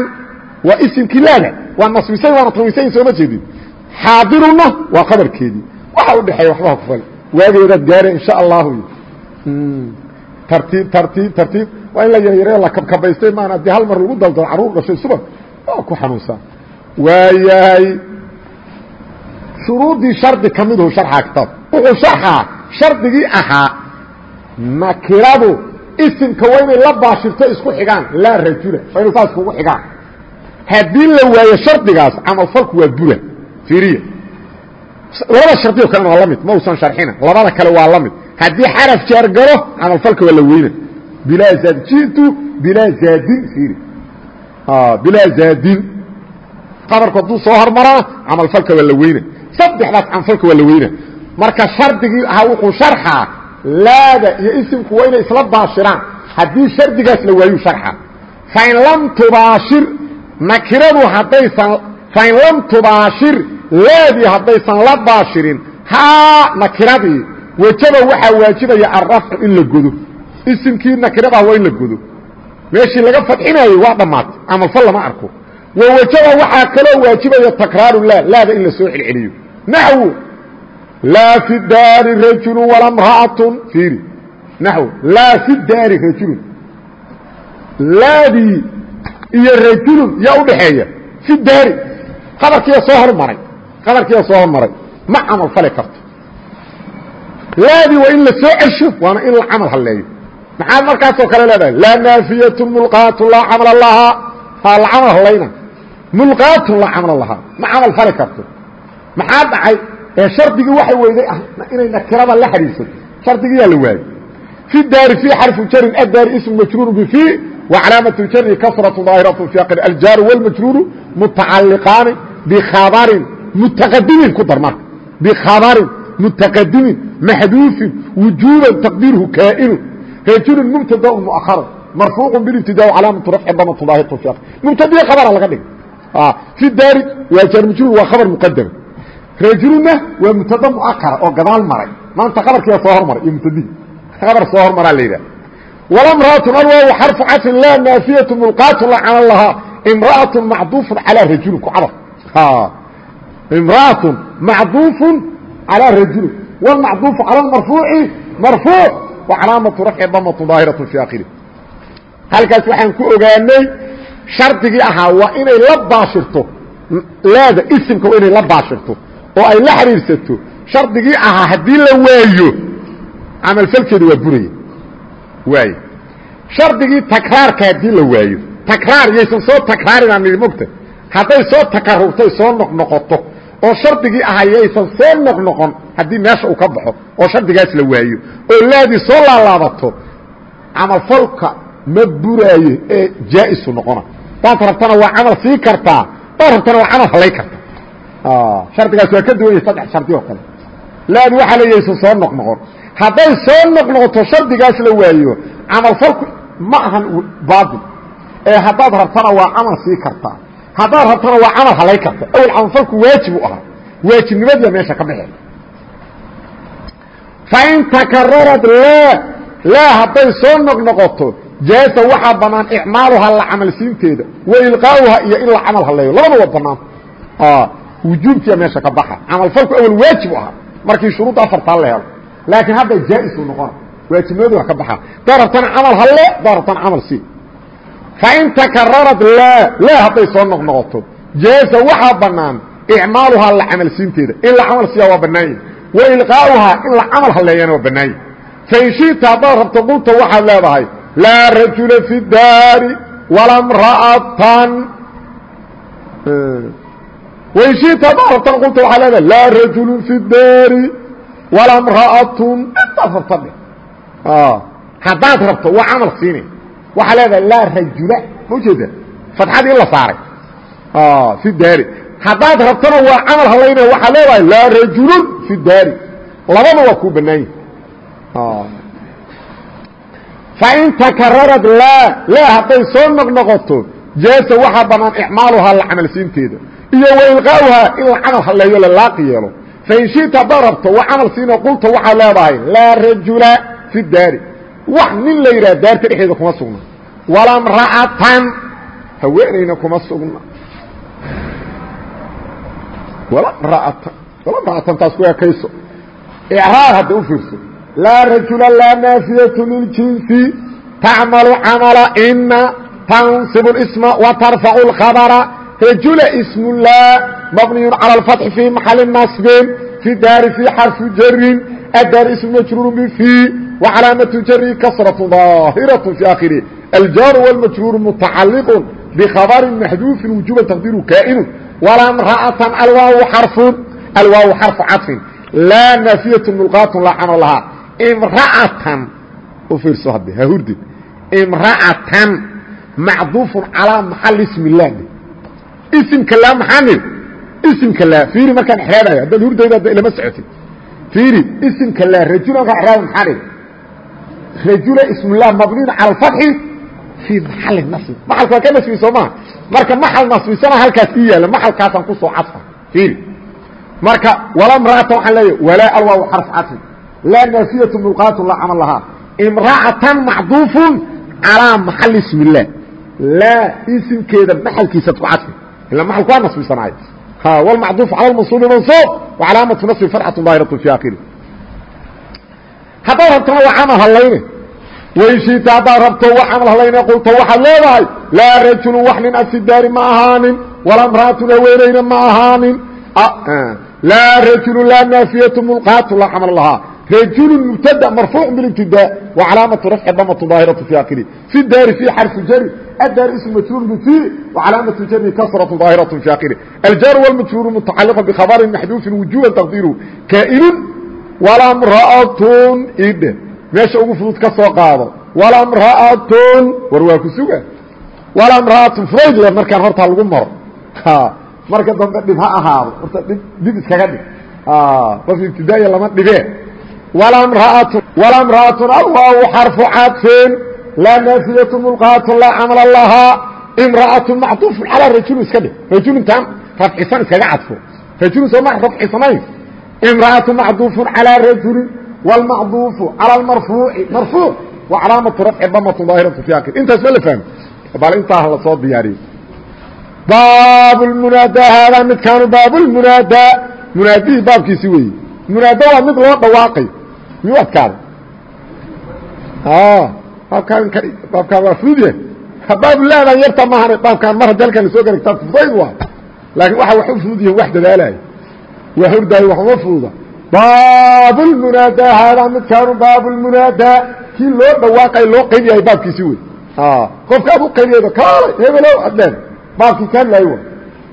waa isimkii laada. Waa nasbisay waana tanwisayn sooma jeedin. Xaadiruna waa qabarkeedii waxa udhexeeya waxbaha ku fali. Waageedaad gaare insha allahu tartiib tartiib tartiib. Waa in la yaryareo la kabkabaystay maan haddii hal mar lagu daldalo carruur dhashay subag waa ku xanuunsaa waayahay shuruuddii shardi ka miduhu sharxaa kitaab. Wuxuu sharxaa shardigii ahaa nakiradu isimka waa inay la baashirto isku xigaan laa rajula waa inay saas kugu xigaan. Haddii la waayo shardigaas camalfalku waa bura fiiriya. Labada shardiyo kalena waa la mid ma usan sharxina labada kale waa la mid haddii xaraf jaar galo camalfalka waa la weyna. Bilaa zaad jitu bilaa zaadin fiiri. Bilaa zaadin. Qabarku hadduu soo hormaraa camalfalka waa la weyna. Saddexdaas camalfalka waa la weyna. Marka shardigii ahaa wuxuu sharxaa laada iyo isimku waa inay isla baashiraan. Haddii shardigaas la waayu sharxa. Fain lam tubaashir nakiradu haddaysan fain lam tubaashir laadii haddaysan la baashirin haa nakiradii wejaba waxaa waajibaya alrafcu in la godo. Isimkii nakiradah waa in la godo. Meeshii laga fadxinaayey waa dhammaatay camalfal lama arko. Wa wejaba waxaa kaloo waajibaya takraaru laa laada in la soo celceliyo. Naxwu laa fi daari rajulu wala mra'atun fiiri. Naxw. Laa fi daari rajulun. Laadii iyo rajulun yaa udhaxeeya fi daari. Qabarkiiya soo hormaray qabarkiiya soo hormaray ma camal fali karto laadii waa in la soo cesho waana in la camal halleeyo. Maxaad markaasoo kale leedahay? Laa naafiyatu mulqaatun laa camala lahaa ha la camal hallayna. Mulqaatun laa camala lahaa ma camal fali karto. Maxaa dhacay? Ee shardigii waxay weyday ah inay nakirada la xidhiidsato shardigiyaa la waayey. Fi daari fii xarfu jarin addaari ismu majruuru bifii wa calaamatu jari kasratu daahiratu fi aqri aljaaru wاlmajruuru mutacaliqaani bikhabarin mutaqadimin ku dar marka bikhabarin mutaqadimin maxduufin wujuuban taqdiirhu kaa'inu rajulun mubtada muaharu marfuucu bilibtidaa calaamatu rafci damatu daahiratu fi mubtadii khabara laga dhigay fi daari waa jaar majruur waa khabar muqadama rajuluna waa mubtada muakara oo gadaal maray maanta kabarkiia soo hormaray iyo mubtadihi kabar soo hormaraa la yidhaha walamraatun alwaaw xarfu cadfin laa naafiyatu mulqaatun la camal lahaa imra'atun macduufun calaa rajulin ku cadaf imra'atun macduufun calaa rajulin wlmacduufu cala marfuuci marfuuc wa calaamatu rafci damatu daahiratu fi akhiri halkaas waxaan ku ogaanay shardigii ahaa waa inay la baashirto laada isimka waa inay la baashirto oo ay la xiriirsato shardigii ahaa haddii la waayo camalfalkeedu waa buraya. Waay. Shardigii takraarka haddii la waayo takraar yaysan soo takraarinaa nidi mogta hadday soo takarurtay soo noqnoqoto oo shardigii ahaa yaysan soo noqnoqon haddii meesha uu ka baxo oo shardigaas la waayo oo laadii soo laalaabato camalfalka ma buraayo ee jaa-isu noqona. Daad rabtana waa camal sii kartaa daad rabtana waa camal halay karta. Shardigaas waa ka duwan yahay saddex shardi oo kale. Laadu waxaa leeyahaysa soo noqnoqon. Hadday soo noqnoqoto shardigaas la waayo camalfalku ma ahan baatil ee haddaad rabtana waa camal sii kartaa haddaad rabtana waa camal halay karta. Awel camalfalku waajib u ahaa. Waajibnimadiia meesha ka baxee fain takararad laa laa hadday soo noqnoqoto jaasa waxaa bannaan icmaaluhaa la camalsiinteeda wa ilqaauha iyo in la camal haleeyo labada waa bannaan wujuubkiia meesha ka baxa. Camalfalku awel waajib u ahaa. Markii shuruudda afartaa la helo. Laakiin hadda jaa-isuu noqona waajibnimadu waa ka baxa. Daa rabtana camal halle daa rabtana camal sii fain takararad laa laa hadday soo noqnoqoto jaasa waxaa bannaan icmaaluhaa la camal siinteeda in la camal siiya waa bannaanya wa ilqaauhaa in la camal halleeyana waa bannaanya fain shita haddaad rabto qulta waxaad leedahay laa rajula fi daari wala mra'atan wain shita haddaad rabtana qulta waxaad leedahay laa rajulu fi daari wala mra'atun intaad rabta dhe haddaad rabto waa camal siinay waxaa leedahay laa rajula ma ujeeda fatxadii in la saaray. Fi daari. Haddaad rabtona waa camal halaynaya waxaa leedahay laa rajulun fi daari. Labada waa kuu bannaan yahi fain takararad laa laa hadday soo noqnoqoto jaasa waxaa bannaan icmaaluhaa la camalsiinteeda iyo wa ilqaauhaa in la camal haleeyo la yeelo. Fain shita haddaad rabto waa camal siina qulta waxaad leedahay laa rajula fi daari wax nin la yidhaha daarta dhexeeda kuma sugna. Walamra'atan haweenayna kuma sugna. Walamra'atan walamra'atan taas ku ekayso icraab hadda u fiirso. Laa rajula laa naafiyatu liljinsi tacmalu camala ina tansibu اlisma wa tarfacu اlkhabara rajula ismu laa mabniyun cala alfatxi fii maxali nasbin fi daari fii xarfi jarin addaari ismu majruurun bi fii وcalaamaة jri kasraة ظaahiraة في akhirih الjaaر والmajruur متacaliq bkhabr maxduufi wujuba تqdiru kaa'inu وla mra'aة alwaaw xarفun alwaaw xarفu caطfin laa naafiyaة mulqaat laa cano lahaa imra'atan u fiirso hadde ha hurdid imra'atan macduuf calىa maxal ism lah isimka laa maxaa nid isimka laa fiiri markaan exraabayo haddaad hurdayda ilama socotid fiiri isimka laa rajul markaan exraaba maxaa nid rajula ismlah mabniun cala alfatxi fii maxali nasbi maxalka waa ka nasbi soo maha marka maxal nasbisana halkaas ku yaalla maxalkaasaan ku soo cadfa. Fiiri. Marka wala mra'ata waxaan leeya walaa alwaaw xarf cadfin. Laa naafiyatu mulqaatun la camal lahaa. Imra'atan macduufun calaa maxali ismi illah laa isimkeeda maxalkiisaad ku cadfi ila maxalku waa nasbisanaayo walmacduufu cala lmansuubi mansuub wa calaamatu nasbi farxatu daahiratu fii aakhiri haddaad rabtana waa camal hallayne wainshita haddaad rabto waa camal hallayne qulto waxaad leedahay. Laa rajulu wax nin agsidaari ma ahaanin. Walaa mraatun haweenayna ma ahaanin. Ah, ah. Laa rajulu laa naafiyatu mulqaatu laa camal lahaa. Rajulu mubtada marfuuc bilibtidaa wa calaamatu rafci damatu daahiratu fi akhirihi fi daari fi xarfi jari. Addaari ism majruur bifi wa calaamatu jari kasratu daahiratu fi akhirihi aljaru wاlmajruuru mutacaliqa bikhabarin maxduufin wujuban taqdiiruhu. Kaa'inun walamra'atun idhe meesha ugu fudud ka soo qaado. Walamra'atun war waa ku suga. Walamra'atun fraydler markaan hortaa lagu maro. Marka dambe dhib ha ahaado. Horta dhib dhib iskaga dhig. Qof ibtidaaiya lama dhibee walamra'atun walamra'atun alwaawu xarfu cadfin laa naafiyatu mulqaatun laa camala lahaa imra'atun macduufun calaa rajulun iska dhig. Rajulun taan rafcisan iskaga cadfo. Rajulun soo ma rafcisanayn imra'atu macduufun calaa rajulin wاlmacduufu calى اmarfuuci marfuuc wa calaamatu rafci damatu daahiratu fi akir intaas ma la fahmi bal intaa la soo diyaariyo baab lmunaadaa haadaa midkaanu baabulmunaadaa munaadihii baabkiisi weeye munaada waa mid loo dhawaaqay miyuu adkaada baabkaan waa fudud yahay baabulaadan yarta maahan baabkaan mar haddi halkaan lasoo garagtaa fudayd waa laakiin waxa wax u fudud yahin wax dadaalaayo waa hordaayo wax uma fududa baabulmunaadaa haadaa midkaanu baabulmunaadaa kii loo dhawaaqay loo qayb yahay baabkiisi wey qofka aad u qaybiyaydo kaalay hebelow adleen baabkii kaan laayo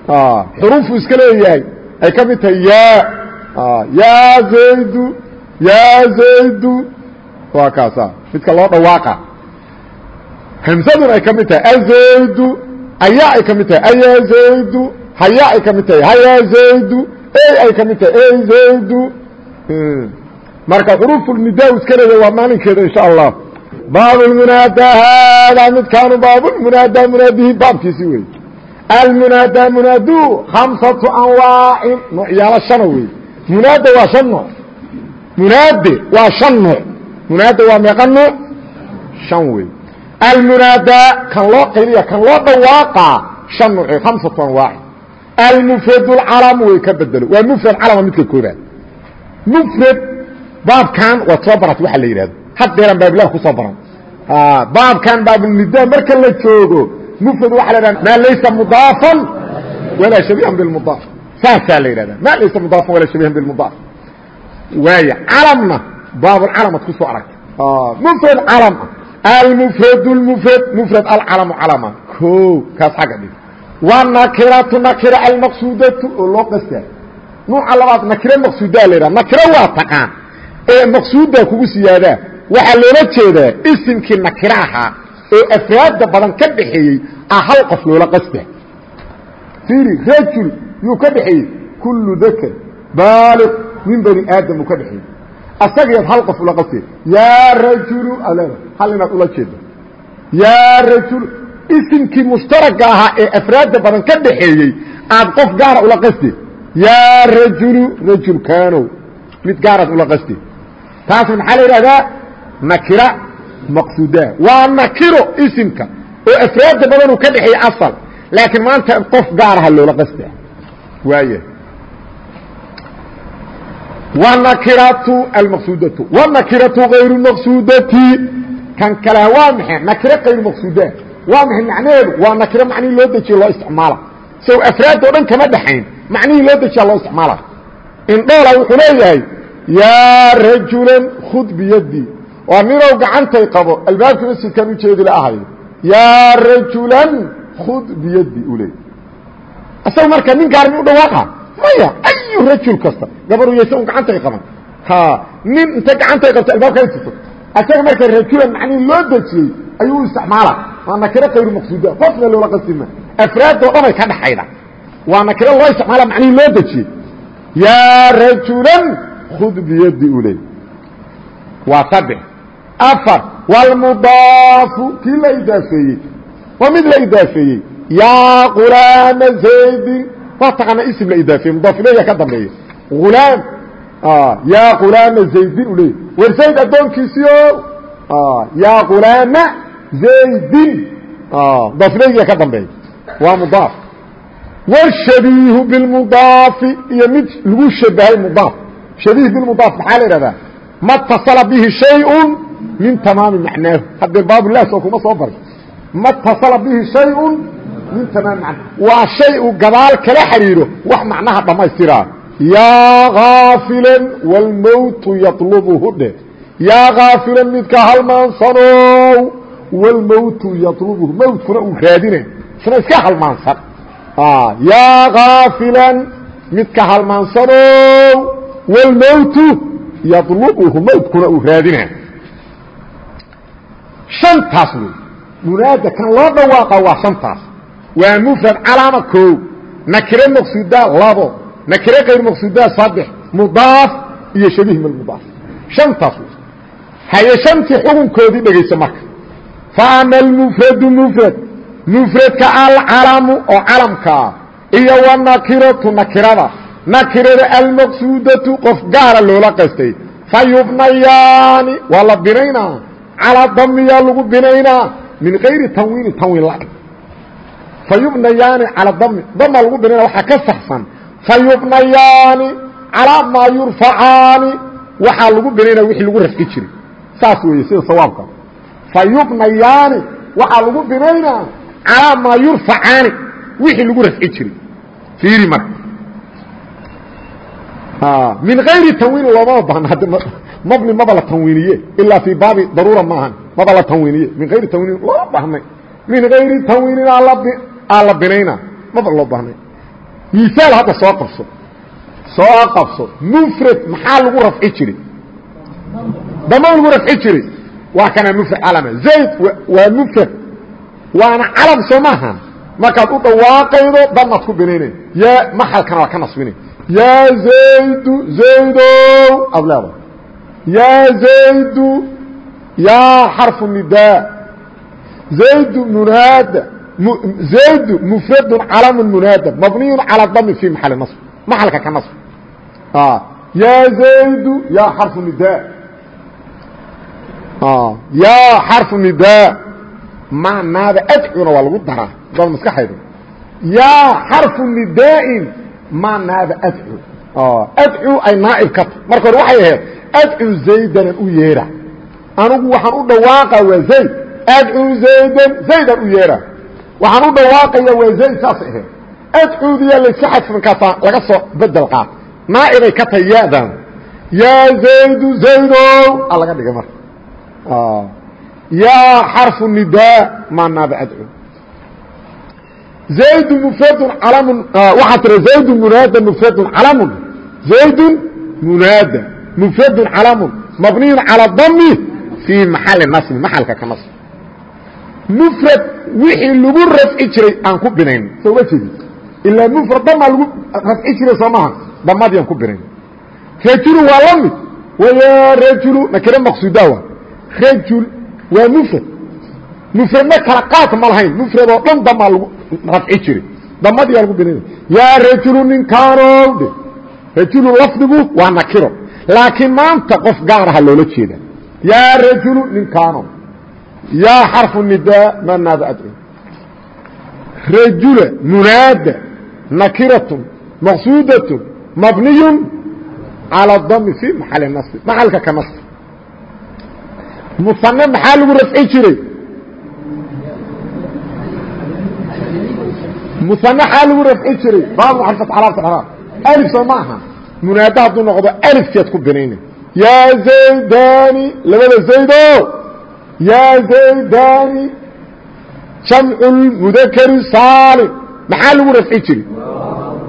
wa xuruufuu iska leeyahay. Ay ka mid tahay yaa. Yaa zaydu yaa zaydu. Waa kaasa midka loo dhawaaqa. Hamsadun ay ka mid tahay azaydu ayaa ay ka mid tahay ayaa zaydu. Hayaa ay ka mid tahay hayaa zaydu ay ka mid tahay. Zaydu marka xuruufulnidaa iska leeda waa maalinkeeda insha allah baabulmunaada haadaa midkaanu baabulmunaada munaadihi baabkiisi wey almunaada munaadu khamsatu anwaacin noocyaalo shana wey munaada waa shan nooc. Munaade waa shan nooc. Munaada waa meeqa nooc? Shan wey almunaada kan loo qayliya kan loo dhawaaqaa shan nooce khamsatu anwaacin almufrad lcalam way ka bedelo waa mufrad calama midka koobaad mufrad baabkan waad soo barat waxa la yidhahdo haddeeran baabilah ku soo baran baabkan baabulnida marka la joogo mufrad waxa la yidhahda maa laysa mudaafan walaa shabiihan bilmudaaf saasaa la yidhahda maa laysa mudaafan walaa shabiihan bilmudaaf waaya calamna baabulcalamad ku soo aragta mufrad calam almufrad lmufrad mufrad alcalamu calama o kaas xagga dhig wanakiratu nakira almaqsuudatu oo loo qastaa nuuca labaad nakiro maqsuudaa la yidhaha. Nakiro waa taqaan. Ee maqsuuddaa kugu siyaadaa waxaa loola jeedaa isimkii nakiro ahaa oo afraadda badan ka dhaxeeyey ah hal qof loola qasda fiiri rajul yuu ka dhaxeeyey kullu dakar baaliq min bani aadam uu ka dhaxeeyey asageed hal qof ula qasday. Yaa rajulu aleda hal inaad ula jeedo. Yaa rajul isimkii mushtaragga ahaa ee afraadda badan ka dhaxeeyey aad qof gaara ula qasde yaa rajulu rajulkaanow mid gaaraad ula qasde taasna maxaa la yidhahdaa? Nakira maqsuudaa waa nakiro isimka oo afraadda badanuu ka dhexeeyey asal. Laakiin maanta qof gaaraha loola qasdaa waaya wanakiratu almaqsuudatu. Wanakiratu ayru maqsuudati. Kan kale waa maxay? Nakiro kayru maqsuuda waa maxay macnaheedu waa nakiro macnihii loo dejiye loo isticmaala. Sow afraad oo dhan kama dhaxayn. Macnihii loo dejiya loo isticmaala. Indhoola wuxuu leeyahay yaa rajulan khud biyadii. Waa ninow gacantay qabo albaabkii masjidkan ujeedi la ahayo yaa rajulan khud biyadii u leey isaga marka nin gaarmi u dhawaaqa? Maya ayu rajul kasta gabaru yaysa un gacantay qaban. Ha nin inta gacantay qabto albaabka haysato asaga marka rajulan macnihi loo dejiyey ayuu u isticmaala waa nakiro kayru maqsuuda qofna loola qasima. Afraad oo dhanay ka dhaxayda waa nakiro loo isticmaala macnihii loo dejiyey. Yaa rajulan khud biyadi u leey waa saddex. Afar. Wاlmudaafu kii la idaafeeyey. Waa mid la idaafeeyey. Yaa qulaama zaydin. Waa taqaana ism la idaafeeye mudaaf ilayha ka dambeeya. Ulaam yaa qulaama zaydin u leey wer zayd addoonkiisio yaa qulaama zaydin dafnaygiya ka dambeeya waa mudaaf wshabiihu bilmudaafi iyo mid lagu shabahay mudaaf shabiih bilmudaaf maxaa la idhahdaa ma tasala bihi shayun min tamaami macnaahu haddee baabulaso kuma soo barin ma tasala bihi shayun min tamaami macnaahu waa shay uu gadaal kala xidhiidho wax macnaha dhammaystiraa yaa kaafilan wاlmowtu yaطlubhu dhe yaa kaafilan midka halmaansanow wاlmowtu yaطlubhu mowtkuna uu raadina isna iska halmaansan yaa kaafilan midka halmaansanow wاlmowtu yaطlubhu mowtkuna uu raadina شhantaas wey munaada kan loo dhawaaqa waa شhantaas waa mfrad calaama koow nakire maqsuudaa labo nakire kayr maqsuudaa saddex mudaaf iyo shabiih min mudaaf. شhantaas wey haye shantii xukunkoodii dhegayso marka. Faama اlmfradu mfrad mfradka alcalamu oo calamkaa iyo wanakiratu nakirada. Nakirada almaqsuudatu qof gaara loola qastay fayubnayaani waa la binaynaa. Calaa damiyaa lagu binaynaa. Min kayri tanwiini tanwiin la fayubnayaani calaa dami damaa lagu binaynaa waxaa ka saxsan fayubnayaani calaa maa yurfacaani waxaa lagu binaynaa wixii lagu rafci jiray saas weeye sida sawaabka fayubnayaani waxaa lagu binaynaa calaa maa yurfacaani wixii lagu rafci jiray fiiri marka min ayri tanwiini loomama baahno hadda mabni maba la tanwiiniye ilaa fii baabi daruura maahan maba la tanwiiniye min ayri tanwiinin looma baahnay min ayri tanwiinin aa la binayna maba loo baahnay misaal hadda soo qabso. Soo qabso. Mufrad maxaa lagu rafci jiray? Dama lagu rafci jiray? Waa kana mufrad calama zayd waa mufrad. Waana calam soo maaha markaad u dhawaaqaydo damaad ku binaynay yaa maxalkana waa ka nasbinay yaa zaydu zaydow aad leedahay yaa zaydu yaa xarfu nidaa zaydu munaada zaydu mufradu calamu munaada mabniyu calى dami fi maxali naصb maxalka ka naصb yaa zaydu yaa xarfu nidaa yaa xarfu nidaa macnaada adcuna waa lagu daraa dad maskaxayda yaa xarfu nidaa'in macnaada adcu adcu ay naaib ka ta marka hore waxay ahayd adcu zaydanan u yeedha anigu waxaan u dhawaaqa waa zayd adcu zaydan zaydan u yeedha waxaan u dhawaaqaya waa zayd saasay ahayd adcuudiyaa layska xadfin kartaa laga soo bedel qaad. Naa'ibay ka tahay ya-dan yaa zaydu zaydow a laga dhigay marka. Yaa xarfu nidaa maa naaba adcu zaydu mufradun calamun waxaa tira zaydun munaada mufradun calamun. Zaydun munaada mufradun calamun. Mabniyun calaa dami fii maxali nasbi maxalka mfrad wixii lagu rafci jiray aan ku binayn. Soo ma jeedi ilaa mfrad damaa lagu rafci jiray soo maha. Damadiiaan ku binayn. Rajulu waa la mid. Waya rajulu nakire maqsuuda wa rajul waa mfrad mfradna kala qaad ma lahayn. Mfrad oo dhan damaa lagu rafci jiray. Damadii aa lagu binay yaa rajulu ninkaanow dhe rajulu lafdigu waa nakiro. Laakiin maanta qof gaar aha loola jeeda yaa rajulu ninkaanow yaa xarfu nidaa ma naada adcu rajula munaada nakiratun maqsuudatun mabniyun calى dami fi maxali nasbi maxalka ka nasbi musane maxaa lagu rafci jiray musane xaa lagu rafci jiray baab muxarfat calaamta xraab alif soo ma aha munaada hadduu noqdo alifkeed ku binayna yaa zaydani labada zaydo yaa zaydani jamcu mudakari saalim maxaa lagu rafci jiray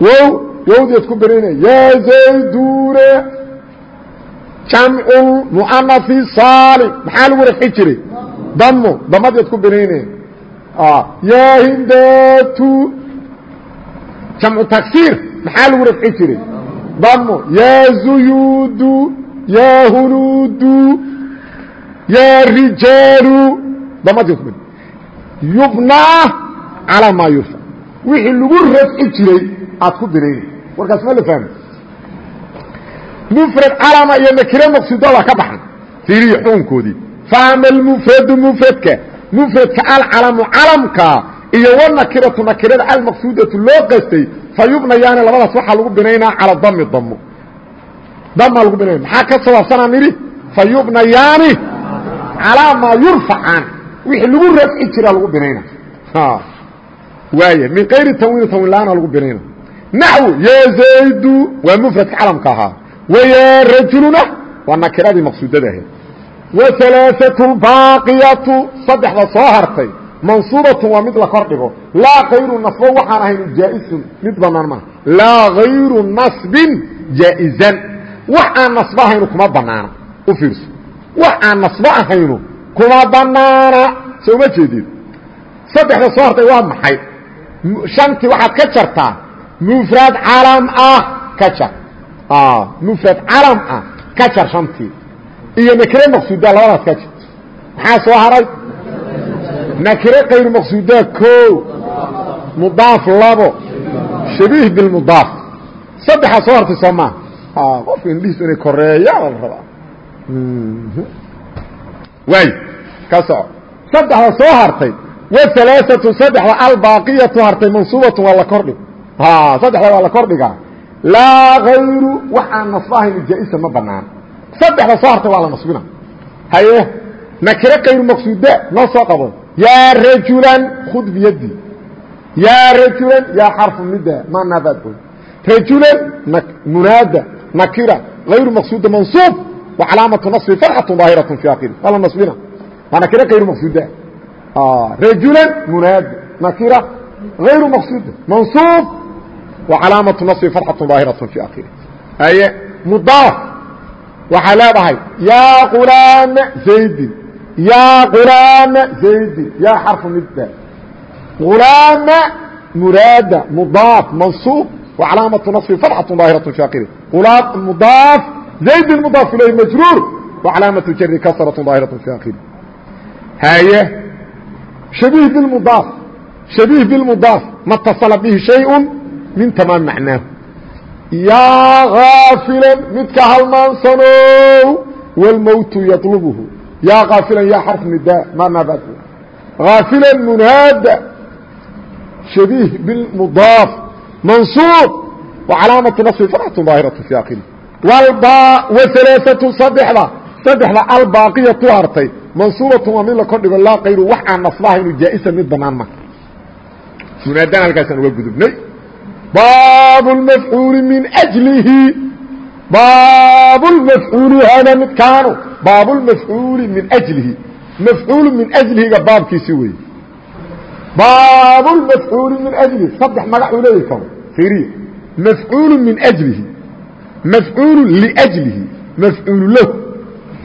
wow wowdeed ku binayna yaa zayduna jamcu muanafi saalim maxaa lagu rafci jiray damo damadeed ku binaynaya yaa hindatu jamcu taksiir maxaa lagu rafci jiray damo yaa zuyuudu yaa hunuudu yaa rijaalu damadii ku yubnaa calaa maa yurfa wixii lagu rafci jiray aad ku dirayna warkaas ma la fahmi. Mufrad calama iyo nakire maqsuudada ka baxan. Fiiriya xukunkoodii. Faama almufradu mufradka. Mufradka alcalamu calamka iyo wanakiratu nakirada almaqsuudatu loo qastay fa yubnayaani labadaas waxaa lagu binaynaa cala dami damo damaa lagu binaya maxaa ka sabaabsanaa nidhi? Fa yubnayaani calaa maa yurfacaan wixii lagu rafci jiraa lagu binayna waaya min kayri tanwiini tanwiin la'aana lagu binayna naxwu yaa zaydu waa mufradka calamka ahaa. Wayaa rajuluna waa nakiradii maqsuudada ahayd. Waalaaaatu baaqiyatu saddexda soo hartay. Mansuubatun waa mid la kor dhigo. Laa kayru nasbo waxaan ahayn jaa'isun mid banaan maa laa hayru nasbin jaa'izan. Wax aan nasbo ahaynu kuma banaana u fiirso wax aan nasbo kuma banaana soo ma saddexda soo waa maxay? Shantii waxaad ka jartaa. Mufrad calam ah ka jar. Mufrad calam ah ka jar iyo nakire maqsuuda labadaas ka jar soo haray? Nakire kayru maqsuuda o mudaaf labo. Shabiih bilmudaaf saddexaa soo hartay soo maa qofka indhihiisu inay waay ka soco. Saddexda soo hartay. Wahalaaatu saddexda albaaqiyatu hartay mansuubatun waa la kordhig saddexda waa la kordhigaa laa hayru wax aan nasbo ahayn jaa-isa ma banaano saddexda soo hartay waa la nasbina. Haye nakire kayru maqsuuda? Noo soo qabo. Yaa rajulan khud biyadi yaa rajulan yaa xarfu nida maanaabaad oy rajulan munaada nakira hayru maqsuuda mansuub wa calaamatu naصbi farxatu daahiraة fi akiri waa la nasbina waa nakire kayru maqsuuda rajulan munaada nakira hayru maqsuuda mansuub wa calaamatu naصbi farxatu daahiraة fi akiri haye mudaaf waxaa leedahay yaa qulaama zaydin yaa qulaama zaydin yaa xarfu nida qulaama muraada mudaaf mansuub وcalaamaةu naصbi فadxaة ظaahiraة في akiri mudaaf zaydin mudaaf ilayh majruur وcalaamaةu jari kasraة ظaahiraة في akiri haye shabiih bimudaaf shabiih bimudaaf ma اtasala bihi شhayء min tamaam macnaahu yaa kaafila midka halmaansanow wاlmowtu yaطlubhu yaa kaafila ya xarf nida ma naabad kaafila munaada shabiih bimudaaf mansuub wacalaamatu naصbi fatxatu daahiratu fi akiri waalaau sadexda saddexda albaaqiyatu hartay mansuubatun waa mid la kordhigo laa kayru wax aan nasbahaynu jaa-isa mid banaan ma munaadaan halkaasaan uga gudubnay baab mafcuuli min jlihi baab mafcuuli haada midkaanu baab lmafcuuli min ajlihi mafcuulu min ajlihiga baabkiisi weeye baab mafcuuli min ajlihi saddex magac uu leeyahy kan fiiriya mafcuulu min ajlihi mafcuulu liajlihi mafcuulu lahu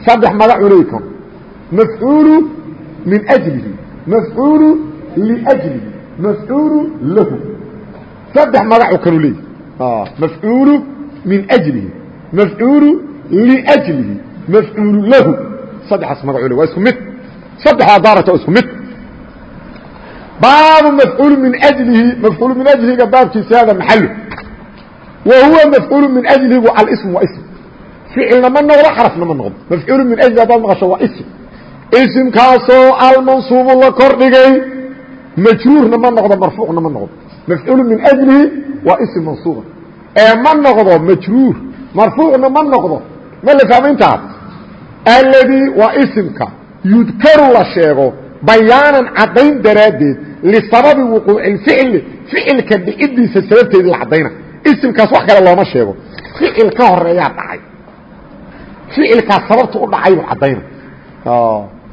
saddex magac uu leeyahy kan mafcuulu min ajlihi mafcuulu liajlihi mafcuulu lahu saddex magacu kanu leeyahy mafcuulu min ajlihi mafcuulu liajlihi mafcuulu lahu saddexaas magacu le waa isku mid saddexdaa daarata waa isku mid baabu mafcuul min ajlihi mafcuul min ajlihiga baabkiisa hada maxalu wa huwa mafcuul min ajlihigu alsm waa ism ficilna ma noqdo xarafna ma noqdo mafcuul min ajli hadaad maqasho waa ism isimkaasoo almansuubu la kordhigay majruurna ma noqdo marfuucna ma noqdo mafcuul min ajlihi waa ism mansuuba ee ma noqdo majruur marfuucna ma noqdo ma la fahmayntaas alladii waa isimka yudkaru la sheego bayaanan caddayn daraaddeed lisababi wuquuci ficli ficilka dhicidiisa sababteedii la caddayna isimkaas wax kale looma sheego. Ficil ka horeeyaa dhacay. Ficilkaas sababta u dhacaybu caddayna.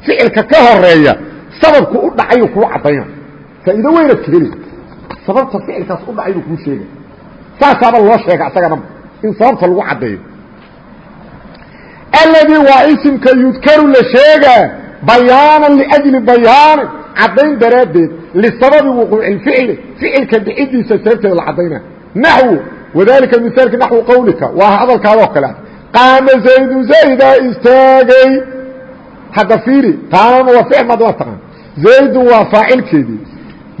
Ficilka ka horreeya sababku u dhacayu kuu caddayna. Faa'iido weynaad ka heli. Sababta ficilkaas u dhacaybu kuu sheega saasaaba loo sheega isaganaba in sababta lagu caddeeyo. Alladii waa isimka yudkaru la sheegaa bayaanan liajli bayaanin caddayn daraaddeed lisababi wuquuci اficli ficilka dhicidiisa sababteeda la caddayna naxwu wadalika misaalka naxwu qawlika waa hadalkaadoo kale qaama zaydu zaydaa istaagay hadda fiiri taanama waa ficil maad waa taqaan zaydun waa faacilkeedii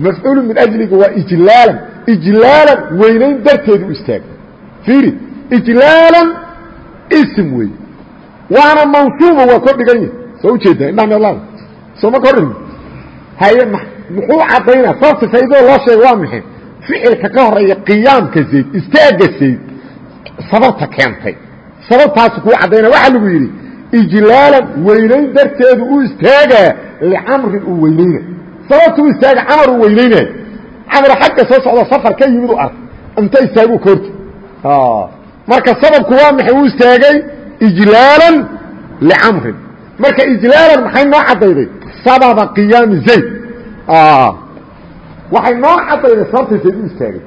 mafcuulu min ajliga waa ijlaalan ijlaalan weynayn darteedu istaagay fiiri ijlaalan isim wey waana mansuuba waa kor dhigan yahi soo u jeedaa indhaha meelada soo ma kordhin haye muxuu caddaynaa sababta faaidada loo sheega waa maxay ficilka ka horreeya qiyaamka zayd istaaga zayd sababta keentay. Sababtaas kuu caddayna waxaa lagu yidhi ijlaalan weynayn darteedu u istaagaa licamrin uu weynayna. Sababta u istaaga camar uu weynaynayo camar xagga soo socda safar ka yimid u ark inta istaagu koorta marka sababku waa maxay u istaagay? Ijlaalan licamrin marka ijlaalan maxay noo caddayday? Sababa qiyaami zayd waxay noo cadayday sababtaysay u istaagay.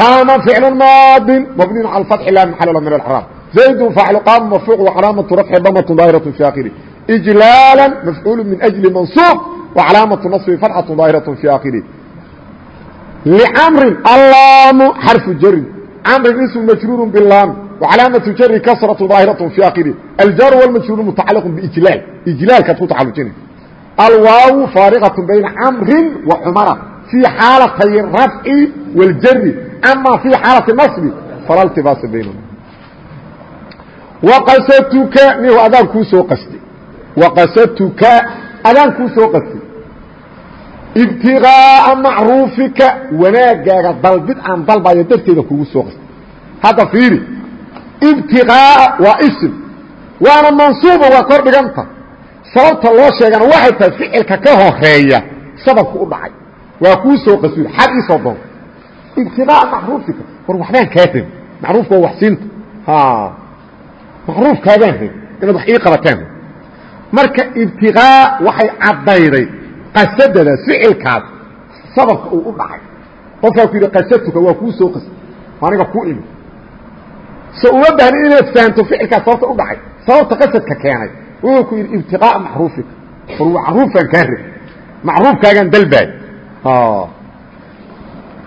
Qaama ficlu maadin mabniin cal fathi laa maxall min acraab zaydun faaclu qaama marfuuc wacalaamatu rafci damatun daahiratu fi akhiri jlaala mafcuulu min ajli mansuub wacalaamatu nasbi fatxatu daahiratu fi akhiri licamrin allaamu xarfu jari camrin ismu majruuru bilaam wacalaamatu jari kasratu daahiratu fi akhiri aljaru walmajruuru mutacalaqu biijlaal. Ijlaalkaad ku tacalujinay alwaawu faariqatu bayna camrin wa cumara. fii xaalatay rafci wاljari ama fii xaalati naصbi fala ltibaasa baynahum waqasatuka nihu adaan kuu soo qastay waqasatuka adaan kuu soo qastay ibtiغaaءa macruufika wanaagaaga dalbid aan dalbayo darteeda kugu soo qastay hadda fiiri ibtiqaa'a waa isim waana mansuuba waa kor dhiganta sababta loo sheegana waxay tahay ficilka ka horeeya sababku u dhacay waa kuu soo qasuul xad ii soo doon ibtiqaa'a macruufika war waxbaan kaa rabin macruufka waa waxsiinta macruufkaadaan rabin inaad wax ii qabataan. Marka ibtiqaa waxay caddayday qasadada ficilkaas sababka uu u dhacay. Qofkaa ku yidhi qasadtuka waa kuu soo qasay aniga ku imi so uma baahnin inaad fahamto ficilkaas sababta u dhacay. Sababta qasadka keenay wuxuu ku yidhi ibtiqaa'a macruufika. War macruufaan kaa rab macruufkaagaan dalbaay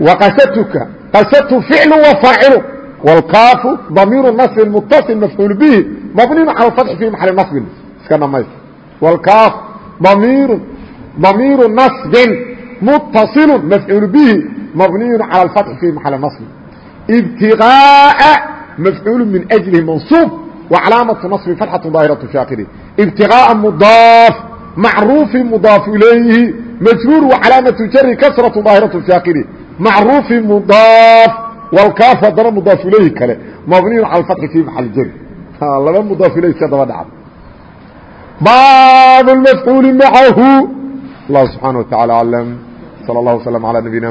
wa qasatuka qasatu ficlu wa faacilu wاlkaafu damiiru nasri mutaصil mafcuul bihi mabniyu cala اfatxi fi maxali nasbin iska dhamayst wاlkaaf damiiru damiiru nasbin mutasilu mafcuul bihi mabniyu calى اfatxi fi maxali nasbin ibtiqaaءa mafcuul min أjlihi mansuub وcalaamaةu naصbi fatxaة daahiraة shaakiri ibtiqaaءa mudaaf macruufi mudaaf ilayhi majruur وcalaamaةu jari kasraةu daahiraة shaakiri macruufi mudaaf wlkaaf haddana mudaaf ilayhi kale mabniyu calى اfatxi fi maxal jari laba mudaaf ilayh iska daba dhacda baab اmafcuuli macahu allah subxaanaه wa taعalى aclam salى اllah وsلم عalى nabiyina